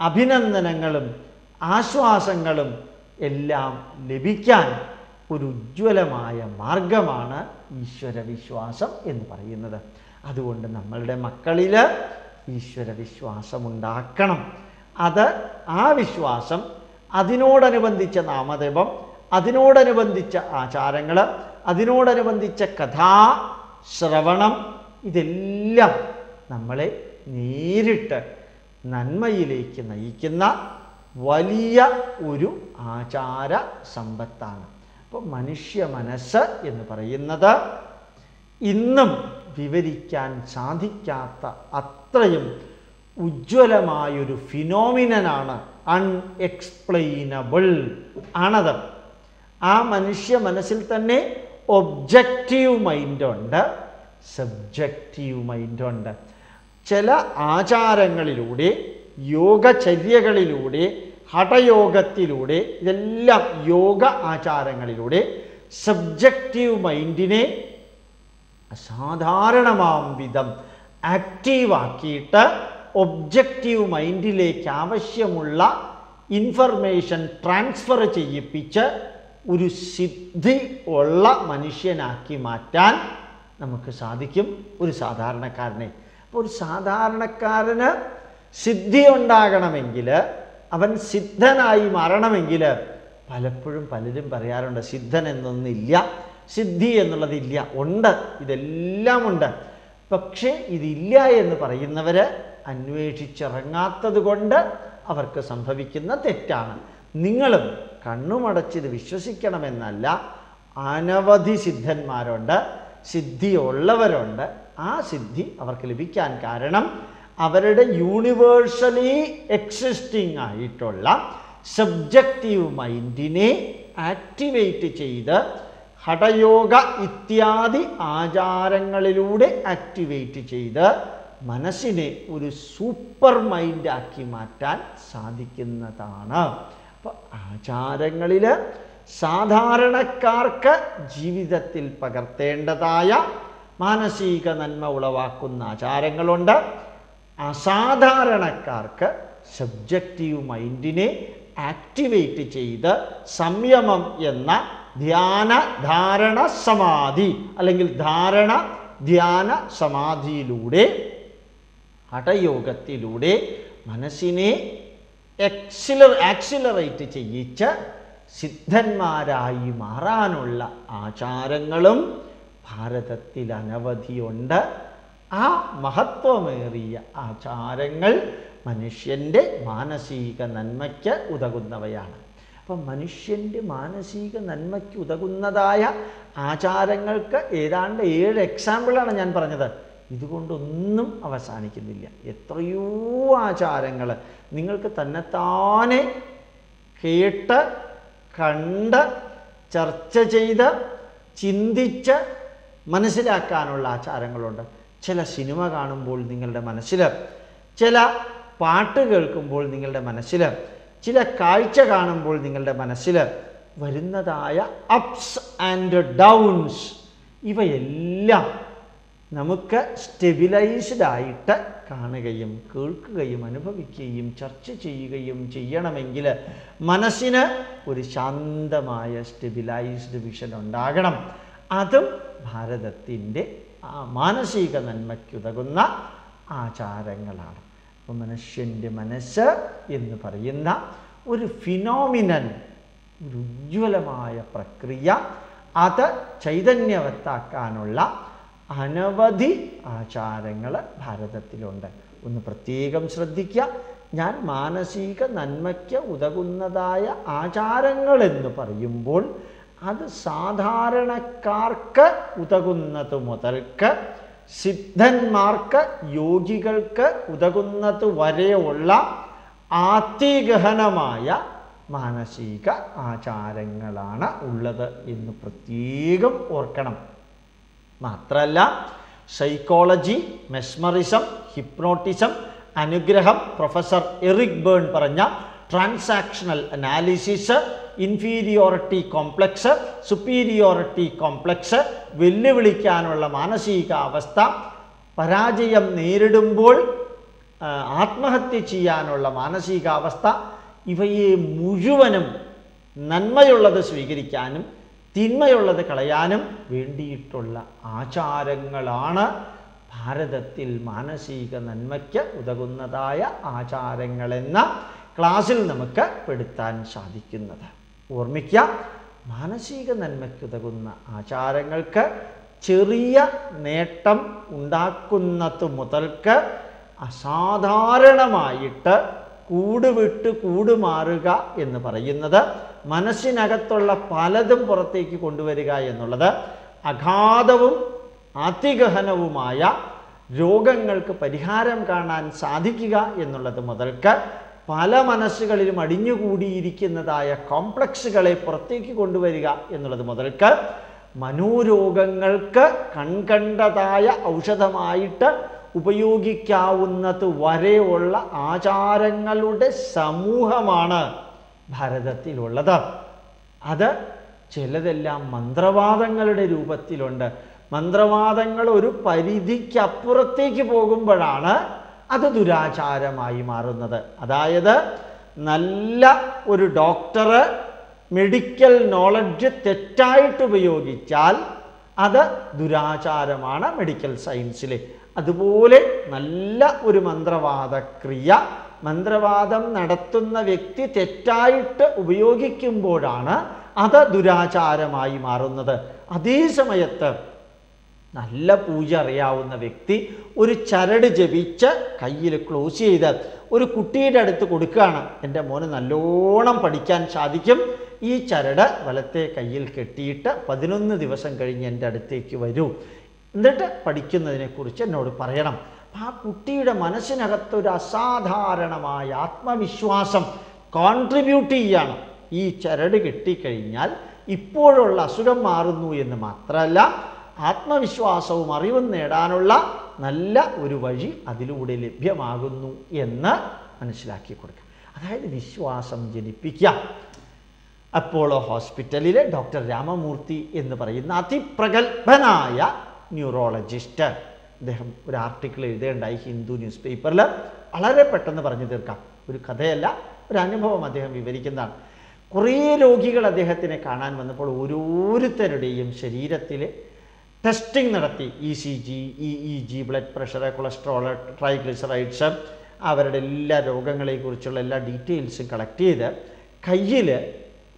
അഭിനന്ദനങ്ങളും ആശ്വാസങ്ങളും എല്ലാം ലഭിക്കാൻ ഒരു ഉജ്ജ്വലമായ മാർഗമാണ് ഈശ്വരവിശ്വാസം എന്ന് പറയുന്നത്. അതുകൊണ്ട് നമ്മളുടെ മക്കളിൽ ഈശ്വരവിശ്വാസമുണ്ടാക്കണം. അത് ആ വിശ്വാസം അതിനോടനുബന്ധിച്ച നാമദേവം അതിനോടനുബന്ധിച്ച ആചാരങ്ങൾ അതിനോടനുബന്ധിച്ച കഥാശ്രവണം ഇതെല്ലാം നമ്മളെ നേരിട്ട് നന്മയിലേക്ക് നയിക്കുന്ന വലിയ ഒരു ആചാര സമ്പത്താണ്. അപ്പോൾ മനുഷ്യ മനസ്സ് എന്ന് പറയുന്നത് ഇന്നും വിവരിക്കാൻ സാധിക്കാത്ത അത്രയും ഉജ്ജ്വലമായൊരു ഫിനോമിനനാണ് അൺഎക്സ്പ്ലെയിനബിൾ ആണത്. ആ മനുഷ്യ മനസ്സിൽ തന്നെ ഒബ്ജക്റ്റീവ് മൈൻഡുണ്ട് സബ്ജക്റ്റീവ് മൈൻഡുണ്ട് ചില ആചാരങ്ങളിലൂടെ യോഗചര്യകളിലൂടെ ഹഠയോഗത്തിലൂടെ ഇതെല്ലാം യോഗ ആചാരങ്ങളിലൂടെ സബ്ജക്റ്റീവ് മൈൻഡിനെ അസാധാരണമാം വിധം ആക്റ്റീവാക്കിയിട്ട് ഒബ്ജക്റ്റീവ് മൈൻഡിലേക്ക് ആവശ്യമുള്ള ഇൻഫർമേഷൻ ട്രാൻസ്ഫർ ചെയ്യിപ്പിച്ച് ഒരു സിദ്ധി ഉള്ള മനുഷ്യനാക്കി മാറ്റാൻ നമുക്ക് സാധിക്കും. ഒരു സാധാരണക്കാരനെ. അപ്പോൾ ഒരു സാധാരണക്കാരന് സിദ്ധി ഉണ്ടാകണമെങ്കിൽ അവൻ സിദ്ധനായി മാറണമെങ്കിൽ പലപ്പോഴും പലരും പറയാറുണ്ട് സിദ്ധൻ എന്നൊന്നില്ല സിദ്ധി എന്നുള്ളതില്ല ഉണ്ട് ഇതെല്ലാം ഉണ്ട് പക്ഷേ ഇതില്ല എന്ന് പറയുന്നവർ അന്വേഷിച്ചിറങ്ങാത്തത് കൊണ്ട് അവർക്ക് സംഭവിക്കുന്ന തെറ്റാണ്. നിങ്ങളും കണ്ണുമടച്ചിത് വിശ്വസിക്കണമെന്നല്ല അനവധി സിദ്ധന്മാരുണ്ട് സിദ്ധിയുള്ളവരുണ്ട്. ആ സിദ്ധി അവർക്ക് ലഭിക്കാൻ കാരണം അവരുടെ യൂണിവേഴ്സലി എക്സിസ്റ്റിംഗ് ആയിട്ടുള്ള സബ്ജക്റ്റീവ് മൈൻഡിനെ ആക്ടിവേറ്റ് ചെയ്ത് ഹഠയോഗ ഇത്യാദി ആചാരങ്ങളിലൂടെ ആക്ടിവേറ്റ് ചെയ്ത് മനസ്സിനെ ഒരു സൂപ്പർ മൈൻഡാക്കി മാറ്റാൻ സാധിക്കുന്നതാണ്. അപ്പോൾ ആചാരങ്ങളിൽ സാധാരണക്കാർക്ക് ജീവിതത്തിൽ പകർത്തേണ്ടതായ മാനസിക നന്മ ഉളവാക്കുന്ന ആചാരങ്ങളുണ്ട്. അസാധാരണക്കാർക്ക് സബ്ജക്റ്റീവ് മൈൻഡിനെ ആക്ടിവേറ്റ് ചെയ്ത് സംയമം എന്ന ധ്യാന ധാരണ സമാധി അല്ലെങ്കിൽ ധാരണ ധ്യാന സമാധിയിലൂടെ ഹഠയോഗത്തിലൂടെ മനസ്സിനെ എക്സില ആക്സിലറേറ്റ് ചെയ്യിച്ച് സിദ്ധന്മാരായി മാറാനുള്ള ആചാരങ്ങളും ഭാരതത്തിൽ അനവധിയുണ്ട്. ആ മഹത്വമേറിയ ആചാരങ്ങൾ മനുഷ്യന്റെ മാനസിക നന്മയ്ക്ക് ഉതകുന്നവയാണ്. അപ്പം മനുഷ്യന്റെ മാനസിക നന്മയ്ക്ക് ഉതകുന്നതായ ആചാരങ്ങൾക്ക് ഏതാണ്ട് ഏഴ് എക്സാമ്പിളാണ് ഞാൻ പറഞ്ഞത്. ഇതുകൊണ്ടൊന്നും അവസാനിക്കുന്നില്ല. എത്രയോ ആചാരങ്ങൾ നിങ്ങൾക്ക് തന്നെത്താനെ കേട്ട് കണ്ട് ചർച്ച ചെയ്ത് ചിന്തിച്ച് മനസ്സിലാക്കാനുള്ള ആചാരങ്ങളുണ്ട്. ചില സിനിമ കാണുമ്പോൾ നിങ്ങളുടെ മനസ്സിൽ ചില പാട്ട് കേൾക്കുമ്പോൾ നിങ്ങളുടെ മനസ്സിൽ ചില കാഴ്ച കാണുമ്പോൾ നിങ്ങളുടെ മനസ്സിൽ വരുന്നതായ അപ്സ് ആൻഡ് ഡൗൺസ് ഇവയെല്ലാം നമുക്ക് സ്റ്റെബിലൈസ്ഡ് ആയിട്ട് കാണുകയും കേൾക്കുകയും അനുഭവിക്കുകയും ചർച്ച ചെയ്യുകയും ചെയ്യണമെങ്കിൽ മനസ്സിന് ഒരു ശാന്തമായ സ്റ്റെബിലൈസ്ഡ് വിഷൻ ഉണ്ടാകണം. അതും ഭാരതത്തിന്റെ മാനസിക നന്മയ്ക്കുതകുന്ന ആചാരങ്ങളാണ്. അപ്പോൾ മനുഷ്യന്റെ മനസ്സ് എന്ന് പറയുന്ന ഒരു ഫിനോമിനൻ ഒരു ഉജ്ജ്വലമായ പ്രക്രിയ അത് ചൈതന്യവത്താക്കാനുള്ള അനവധി ആചാരങ്ങൾ ഭാരതത്തിലുണ്ട്. ഒന്ന് പ്രത്യേകം ശ്രദ്ധിക്കുക ഞാൻ മാനസിക നന്മയ്ക്ക് ഉതകുന്നതായ ആചാരങ്ങളെന്ന് പറയുമ്പോൾ അത് സാധാരണക്കാർക്ക് ഉതകുന്നത് മുതൽക്ക് സിദ്ധന്മാർക്ക് യോഗികൾക്ക് ഉതകുന്നത് വരെയുള്ള ആത്യഗഹനമായ മാനസിക ആചാരങ്ങളാണ് ഉള്ളത് എന്ന് പ്രത്യേകം ഓർക്കണം. മാത്രമല്ല സൈക്കോളജി മെസ്മറിസം ഹിപ്നോട്ടിസം അനുഗ്രഹം പ്രൊഫസർ എറിക് ബേൺ പറഞ്ഞ transactional analysis inferiority complex superiority complex വെല്ലുവിളിക്കാനുള്ള മാനസികാവസ്ഥ പരാജയം നേരിടുമ്പോൾ ആത്മഹത്യ ചെയ്യാനുള്ള മാനസികാവസ്ഥ ഇവയെ മുഴുവനും നന്മയുള്ളത് സ്വീകരിക്കാനും തിന്മയുള്ളത് കളയാനും വേണ്ടിയിട്ടുള്ള ആചാരങ്ങളാണ് ഭാരതത്തിൽ മാനസിക നന്മയ്ക്ക് ഉതകുന്നതായ ആചാരങ്ങളെന്ന ക്ലാസ്സിൽ നമുക്ക് പെടുത്താൻ സാധിക്കുന്നത്. ഓർമ്മിക്കുക മാനസിക നന്മയ്ക്ക് ഉതകുന്ന ആചാരങ്ങൾക്ക് ചെറിയ നേട്ടം ഉണ്ടാക്കുന്നത് മുതൽക്ക് അസാധാരണമായിട്ട് കൂടുവിട്ട് കൂടുമാറുക എന്ന് പറയുന്നത് മനസ്സിനകത്തുള്ള പലതും പുറത്തേക്ക് കൊണ്ടുവരിക എന്നുള്ളത് അഗാധവും അതിഗഹനവുമായ രോഗങ്ങൾക്ക് പരിഹാരം കാണാൻ സാധിക്കുക എന്നുള്ളത് മുതൽക്ക് പല മനസ്സുകളിലും അടിഞ്ഞുകൂടിയിരിക്കുന്നതായ കോംപ്ലക്സുകളെ പുറത്തേക്ക് കൊണ്ടുവരിക എന്നുള്ളത് മുതൽക്ക് മനോരോഗങ്ങൾക്ക് കൺകണ്ടതായ ഔഷധമായിട്ട് ഉപയോഗിക്കാവുന്നത് വരെയുള്ള ആചാരങ്ങളുടെ സമൂഹമാണ് ഭാരതത്തിലുള്ളത്. അത് ചിലതെല്ലാം മന്ത്രവാദങ്ങളുടെ രൂപത്തിലുണ്ട്. മന്ത്രവാദങ്ങൾ ഒരു പരിധിക്കപ്പുറത്തേക്ക് പോകുമ്പോഴാണ് അത് ദുരാചാരമായി മാറുന്നത്. അതായത് നല്ല ഒരു ഡോക്ടറ് മെഡിക്കൽ നോളജ് തെറ്റായിട്ട് ഉപയോഗിച്ചാൽ അത് ദുരാചാരമാണ് മെഡിക്കൽ സയൻസിൽ. അതുപോലെ നല്ല ഒരു മന്ത്രവാദക്രിയ മന്ത്രവാദം നടത്തുന്ന വ്യക്തി തെറ്റായിട്ട് ഉപയോഗിക്കുമ്പോഴാണ് അത് ദുരാചാരമായി മാറുന്നത്. അതേ സമയത്ത് നല്ല പൂജ അറിയാവുന്ന വ്യക്തി ഒരു ചരട് ജപിച്ച് കയ്യിൽ ക്ലോസ് ചെയ്ത് ഒരു കുട്ടിയുടെ അടുത്ത് കൊടുക്കുകയാണ്. എന്റെ മോന് നല്ലോണം പഠിക്കാൻ സാധിക്കും. ഈ ചരട് വലത്തെ കയ്യിൽ കെട്ടിയിട്ട് പതിനൊന്ന് ദിവസം കഴിഞ്ഞ് എന്റെ അടുത്തേക്ക് വരൂ. എന്നിട്ട് പഠിക്കുന്നതിനെക്കുറിച്ച് എന്നോട് പറയണം. ആ കുട്ടിയുടെ മനസ്സിനകത്തൊരു അസാധാരണമായ ആത്മവിശ്വാസം കോൺട്രിബ്യൂട്ട് ചെയ്യാണ്. ഈ ചരട് കെട്ടിക്കഴിഞ്ഞാൽ ഇപ്പോഴുള്ള അസുഖം മാറുന്നു എന്ന് മാത്രമല്ല ആത്മവിശ്വാസവും അറിവും നേടാനുള്ള നല്ല ഒരു വഴി അതിലൂടെ ലഭ്യമാകുന്നു എന്ന് മനസ്സിലാക്കി കൊടുക്കുക അതായത് വിശ്വാസം ജനിപ്പിക്കുക. അപ്പോളോ ഹോസ്പിറ്റലിലെ ഡോക്ടർ രാമമൂർത്തി എന്ന് പറയുന്ന അതിപ്രഗത്ഭനായ ന്യൂറോളജിസ്റ്റ്. അദ്ദേഹം ഒരു ആർട്ടിക്കിൾ എഴുതേണ്ടായി ഹിന്ദു ന്യൂസ് പേപ്പറിൽ. വളരെ പെട്ടെന്ന് പറഞ്ഞു തീർക്കാം. ഒരു കഥയല്ല ഒരു അനുഭവം അദ്ദേഹം വിവരിക്കുന്നതാണ്. കുറേ രോഗികൾ അദ്ദേഹത്തിനെ കാണാൻ വന്നപ്പോൾ ഓരോരുത്തരുടെയും ശരീരത്തിലെ ടെസ്റ്റിംഗ് നടത്തി. E C G E E G blood pressure cholesterol triglycerides അവരുടെ എല്ലാ രോഗങ്ങളെക്കുറിച്ചുള്ള എല്ലാ ഡീറ്റെയിൽസും കളക്ട് ചെയ്ത് കയ്യിൽ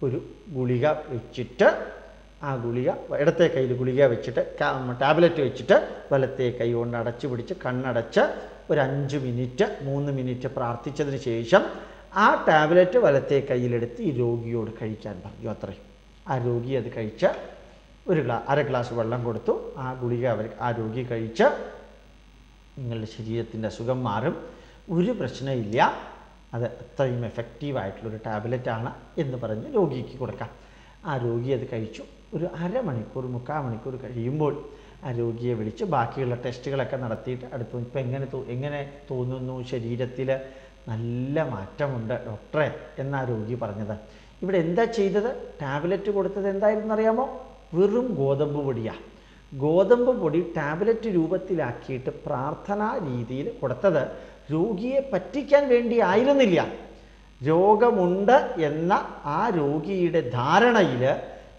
ഒരു ഗുളിക വെച്ചിട്ട് ആ ഗുളിക ഇടത്തെ കയ്യിൽ ഗുളിക വെച്ചിട്ട് ടാബ്ലറ്റ് വെച്ചിട്ട് വലത്തെ കൈ കൊണ്ട് അടച്ചു പിടിച്ച് കണ്ണടച്ച് ഒരു അഞ്ച് മിനിറ്റ് മൂന്ന് മിനിറ്റ് പ്രാർത്ഥിച്ചതിന് ശേഷം ആ ടാബ്ലറ്റ് വലത്തെ കയ്യിലെടുത്ത് ഈ രോഗിയോട് കഴിക്കാൻ പറഞ്ഞു. അത്രയും. ആ രോഗി അത് കഴിച്ച് ഒരു ഗ്ലാ അര ഗ്ലാസ് വെള്ളം കൊടുത്തു. ആ ഗുളിക അവർ ആ രോഗി കഴിച്ച് നിങ്ങളുടെ ശരീരത്തിന്റെ അസുഖം മാറും. ഒരു പ്രശ്നമില്ല. അത് അത്രയും എഫക്റ്റീവായിട്ടുള്ളൊരു ടാബ്ലറ്റാണ് എന്ന് പറഞ്ഞ് രോഗിക്ക് കൊടുക്കാം. ആ രോഗി അത് കഴിച്ചു. ഒരു അരമണിക്കൂർ മുക്കാൽ മണിക്കൂർ കഴിയുമ്പോൾ ആ രോഗിയെ വിളിച്ച് ബാക്കിയുള്ള ടെസ്റ്റുകളൊക്കെ നടത്തിയിട്ട് അടുത്ത് ഇപ്പം എങ്ങനെ എങ്ങനെ തോന്നുന്നു ശരീരത്തിൽ നല്ല മാറ്റമുണ്ട് ഡോക്ടറെ എന്നാ രോഗി പറഞ്ഞത്. ഇവിടെ എന്താ ചെയ്തത്? ടാബ്ലറ്റ് കൊടുത്തത് എന്തായിരുന്നു അറിയാമോ വെറും ഗോതമ്പ് പൊടിയാണ് ഗോതമ്പ് പൊടി ടാബ്ലറ്റ് രൂപത്തിലാക്കിയിട്ട് പ്രാർത്ഥനാ രീതിയിൽ കൊടുത്തത് രോഗിയെ പറ്റിക്കാൻ വേണ്ടി ആയിരുന്നില്ല രോഗമുണ്ട് എന്ന ആ രോഗിയുടെ ധാരണയിൽ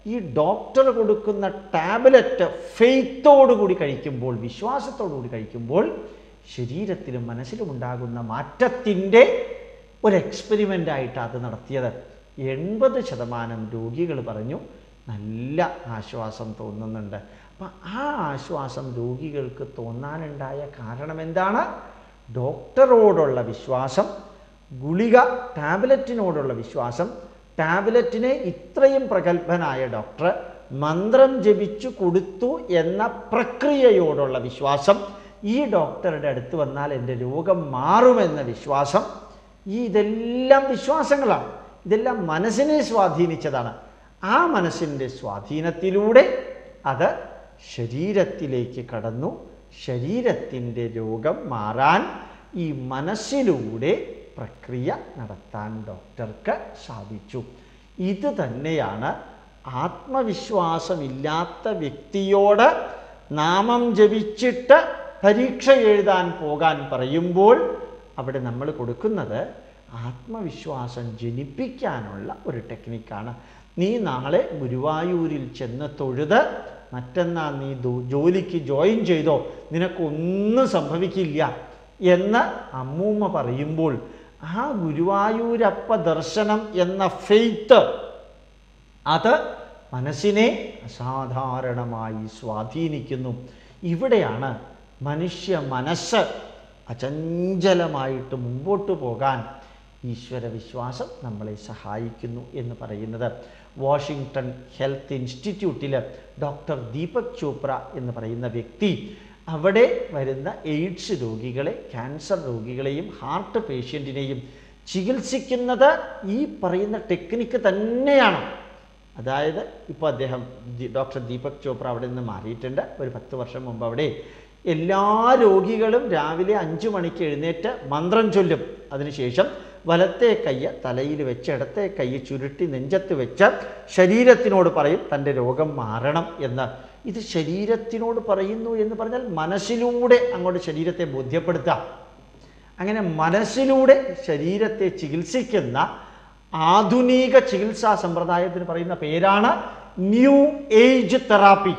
ഈ ഡോക്ടർ കൊടുക്കുന്ന ടാബ്ലറ്റ് ഫെയ്ത്തോടുകൂടി കഴിക്കുമ്പോൾ വിശ്വാസത്തോടുകൂടി കഴിക്കുമ്പോൾ ശരീരത്തിലും മനസ്സിലും ഉണ്ടാകുന്ന മാറ്റത്തിന്റെ ഒരു എക്സ്പെരിമെന്റായിട്ടാണ് അത് നടത്തിയത്. എൺപത് ശതമാനം രോഗികൾ പറഞ്ഞു നല്ല ആശ്വാസം തോന്നുന്നുണ്ട്. അപ്പം ആ ആശ്വാസം രോഗികൾക്ക് തോന്നാനുണ്ടായ കാരണം എന്താണ്? ഡോക്ടറോടുള്ള വിശ്വാസം ഗുളിക ടാബ്ലറ്റിനോടുള്ള വിശ്വാസം. ടാബ്ലറ്റിനെ ഇത്രയും പ്രഗത്ഭനായ ഡോക്ടർ മന്ത്രം ജപിച്ചു കൊടുത്തു എന്ന പ്രക്രിയയോടുള്ള വിശ്വാസം. ഈ ഡോക്ടറുടെ അടുത്ത് വന്നാൽ എന്റെ രോഗം മാറുമെന്ന വിശ്വാസം. ഈ ഇതെല്ലാം വിശ്വാസങ്ങളാണ്. ഇതെല്ലാം മനസ്സിനെ സ്വാധീനിച്ചതാണ്. ആ മനസ്സിന്റെ സ്വാധീനത്തിലൂടെ അത് ശരീരത്തിലേക്ക് കടന്നു ശരീരത്തിന്റെ രോഗം മാറാൻ ഈ മനസ്സിലൂടെ പ്രക്രിയ നടത്താൻ ഡോക്ടർക്ക് സാധിച്ചു. ഇത് തന്നെയാണ് ആത്മവിശ്വാസമില്ലാത്ത വ്യക്തിയോട് നാമം ജപിച്ചിട്ട് പരീക്ഷ എഴുതാൻ പോകാൻ പറയുമ്പോൾ അവിടെ നമ്മൾ കൊടുക്കുന്നത് ആത്മവിശ്വാസം ജനിപ്പിക്കാനുള്ള ഒരു ടെക്നിക്കാണ്. നീ നാളെ ഗുരുവായൂരിൽ ചെന്ന് തൊഴുത് മറ്റന്നാ നീ ജോലിക്ക് ജോയിൻ ചെയ്തോ നിനക്കൊന്നും സംഭവിക്കില്ല എന്ന് അമ്മൂമ്മ പറയുമ്പോൾ ആ ഗുരുവായൂരപ്പ ദർശനം എന്ന ഫെയ്ത്ത് അത് മനസ്സിനെ അസാധാരണമായി സ്വാധീനിക്കുന്നു. ഇവിടെയാണ് മനുഷ്യ മനസ്സ് അചഞ്ചലമായിട്ട് മുമ്പോട്ട് പോകാൻ ഈശ്വര വിശ്വാസം നമ്മളെ സഹായിക്കുന്നു എന്ന് പറയുന്നത്. വാഷിങ്ടൺ ഹെൽത്ത് ഇൻസ്റ്റിറ്റ്യൂട്ടിൽ ഡോക്ടർ ദീപക് ചോപ്ര എന്ന് പറയുന്ന വ്യക്തി. അവിടെ വരുന്ന എയ്ഡ്സ് രോഗികളെ ക്യാൻസർ രോഗികളെയും ഹാർട്ട് പേഷ്യന്റിനെയും ചികിത്സിക്കുന്നത് ഈ പറയുന്ന ടെക്നിക്ക് തന്നെയാണ്. അതായത് ഇപ്പോൾ അദ്ദേഹം ഡോക്ടർ ദീപക് ചോപ്ര അവിടെ നിന്ന് മാറിയിട്ടുണ്ട്. ഒരു പത്ത് വർഷം മുമ്പ് അവിടെ. എല്ലാ രോഗികളും രാവിലെ അഞ്ച് മണിക്ക് എഴുന്നേറ്റ് മന്ത്രം ചൊല്ലും. അതിനുശേഷം വലത്തെ കയ്യ് തലയിൽ വെച്ച് ഇടത്തെ കയ്യ് ചുരുട്ടി നെഞ്ചത്ത് വെച്ച് ശരീരത്തിനോട് പറയും തന്റെ രോഗം മാറണം എന്ന്. ഇത് ശരീരത്തിനോട് പറയുന്നു എന്ന് പറഞ്ഞാൽ മനസ്സിലൂടെ അങ്ങോട്ട് ശരീരത്തെ ബോധ്യപ്പെടുത്താം അങ്ങനെ മനസ്സിലൂടെ ശരീരത്തെ ചികിത്സിക്കുന്ന ആധുനിക ചികിത്സാ സമ്പ്രദായത്തിന് പറയുന്ന പേരാണ് new age therapy.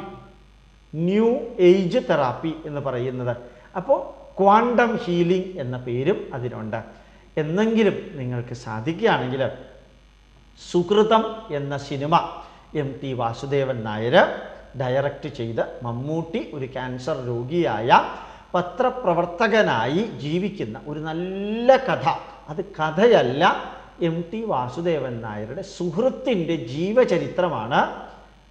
New age therapy എന്ന് പറയുന്നത്. അപ്പോൾ ക്വാണ്ടം ഹീലിംഗ് എന്ന പേരും അതിനുണ്ട്. എന്നെങ്കിലും നിങ്ങൾക്ക് സാധിക്കുകയാണെങ്കിൽ സുഹൃതം എന്ന cinema M T Vasudevan Nair direct ചെയ്ത് മമ്മൂട്ടി ഒരു ക്യാൻസർ രോഗിയായ പത്രപ്രവർത്തകനായി ജീവിക്കുന്ന ഒരു നല്ല കഥ. അത് കഥയല്ല എം ടി വാസുദേവൻ നായരുടെ സുഹൃത്തിന്റെ ജീവചരിത്രമാണ്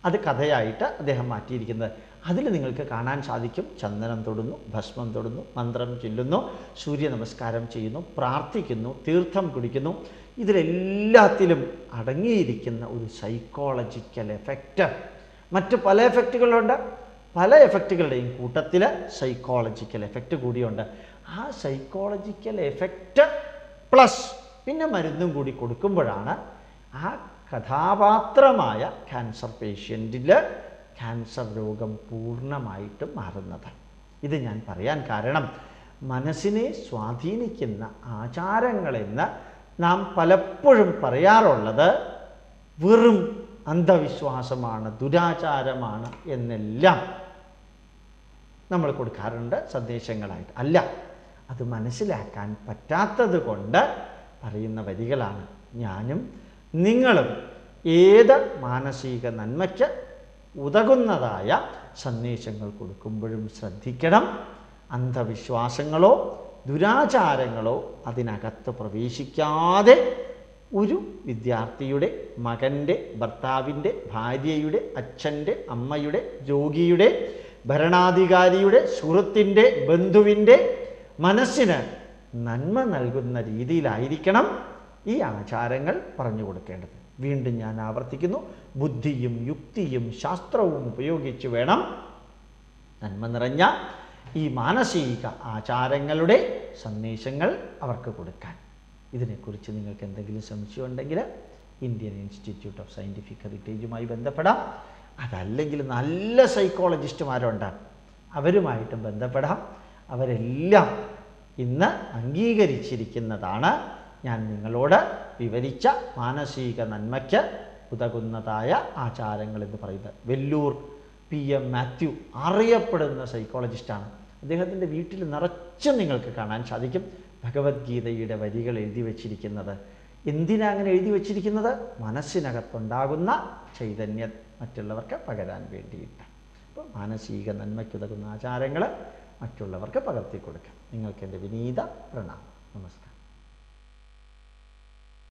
അത് കഥയായിട്ട് അദ്ദേഹം മാറ്റിയിരിക്കുന്നത്. അതിൽ നിങ്ങൾക്ക് കാണാൻ സാധിക്കും. ചന്ദനം തൊടുന്നു ഭസ്മം തൊടുന്നു മന്ത്രം ചൊല്ലുന്നു സൂര്യ നമസ്കാരം ചെയ്യുന്നു പ്രാർത്ഥിക്കുന്നു തീർത്ഥം കുടിക്കുന്നു. ഇതിലെല്ലാത്തിലും അടങ്ങിയിരിക്കുന്ന ഒരു സൈക്കോളജിക്കൽ എഫക്റ്റ് മറ്റ് പല എഫക്റ്റുകളുണ്ട് പല എഫക്റ്റുകളുടെയും കൂട്ടത്തിൽ സൈക്കോളജിക്കൽ എഫക്റ്റ് കൂടിയുണ്ട്. ആ സൈക്കോളജിക്കൽ എഫക്റ്റ് പ്ലസ് പിന്നെ മരുന്നും കൂടി കൊടുക്കുമ്പോഴാണ് ആ കഥാപാത്രമായ ക്യാൻസർ പേഷ്യന്റിൽ ക്യാൻസർ രോഗം പൂർണമായിട്ടും മാറുന്നത്. ഇത് ഞാൻ പറയാൻ കാരണം മനസ്സിനെ സ്വാധീനിക്കുന്ന ആചാരങ്ങളെന്ന് നാം പലപ്പോഴും പറയാറുള്ളത് വെറും അന്ധവിശ്വാസമാണ് ദുരാചാരമാണ് എന്നെല്ലാം നമ്മൾ കൊടുക്കാറുണ്ട് സന്ദേശങ്ങളായിട്ട്. അല്ല അത് മനസ്സിലാക്കാൻ പറ്റാത്തത് കൊണ്ട് പറയുന്ന വരികളാണ്. ഞാനും നിങ്ങളും ഏത് മാനസിക നന്മയ്ക്ക് ഉതകുന്നതായ സന്ദേശങ്ങൾ കൊടുക്കുമ്പോഴും ശ്രദ്ധിക്കണം. അന്ധവിശ്വാസങ്ങളോ ദുരാചാരങ്ങളോ അതിനകത്ത് പ്രവേശിക്കാതെ ഒരു വിദ്യാർത്ഥിയുടെ മകന്റെ ഭർത്താവിന്റെ ഭാര്യയുടെ അച്ഛന്റെ അമ്മയുടെ രോഗിയുടെ ഭരണാധികാരിയുടെ സുഹൃത്തിന്റെ ബന്ധുവിന്റെ മനസ്സിന് നന്മ നൽകുന്ന രീതിയിലായിരിക്കണം ഈ ആചാരങ്ങൾ പറഞ്ഞു കൊടുക്കേണ്ടത്. വീണ്ടും ഞാൻ ആവർത്തിക്കുന്നു. ബുദ്ധിയും യുക്തിയും ശാസ്ത്രവും ഉപയോഗിച്ച് വേണം നന്മ നിറഞ്ഞ ഈ മാനസിക ആചാരങ്ങളുടെ സന്ദേശങ്ങൾ അവർക്ക് കൊടുക്കാൻ. ഇതിനെക്കുറിച്ച് നിങ്ങൾക്ക് എന്തെങ്കിലും സംശയമുണ്ടെങ്കിൽ ഇന്ത്യൻ ഇൻസ്റ്റിറ്റ്യൂട്ട് ഓഫ് സയന്റിഫിക് ഹെറിറ്റേജുമായി ബന്ധപ്പെടാം. അതല്ലെങ്കിൽ നല്ല സൈക്കോളജിസ്റ്റുമാരുണ്ട്. അവരുമായിട്ടും ബന്ധപ്പെടാം. അവരെല്ലാം ഇന്ന് അംഗീകരിച്ചിരിക്കുന്നതാണ് ഞാൻ നിങ്ങളോട് വിവരിച്ച മാനസിക നന്മയ്ക്ക് ഉതകുന്നതായ ആചാരങ്ങൾ എന്ന് പറയുന്നത്. വെല്ലൂർ പി എം മാത്യു അറിയപ്പെടുന്ന സൈക്കോളജിസ്റ്റാണ് അദ്ദേഹത്തിന്റെ വീട്ടിൽ നിറച്ചും നിങ്ങൾക്ക് കാണാൻ സാധിക്കും. ഭഗവത്ഗീതയുടെ വരികൾ എഴുതി വച്ചിരിക്കുന്നത്. എന്തിനാ അങ്ങനെ എഴുതി വച്ചിരിക്കുന്നത്? മനസ്സിനകത്തുണ്ടാകുന്ന ചൈതന്യം മറ്റുള്ളവർക്ക് പകരാൻ വേണ്ടിയിട്ട്. അപ്പോൾ മാനസിക നന്മയ്ക്കുതകുന്ന ആചാരങ്ങൾ മറ്റുള്ളവർക്ക് പകർത്തി കൊടുക്കാം നിങ്ങൾക്ക് എന്റെ വിനീത പ്രണാമം. നമസ്കാരം.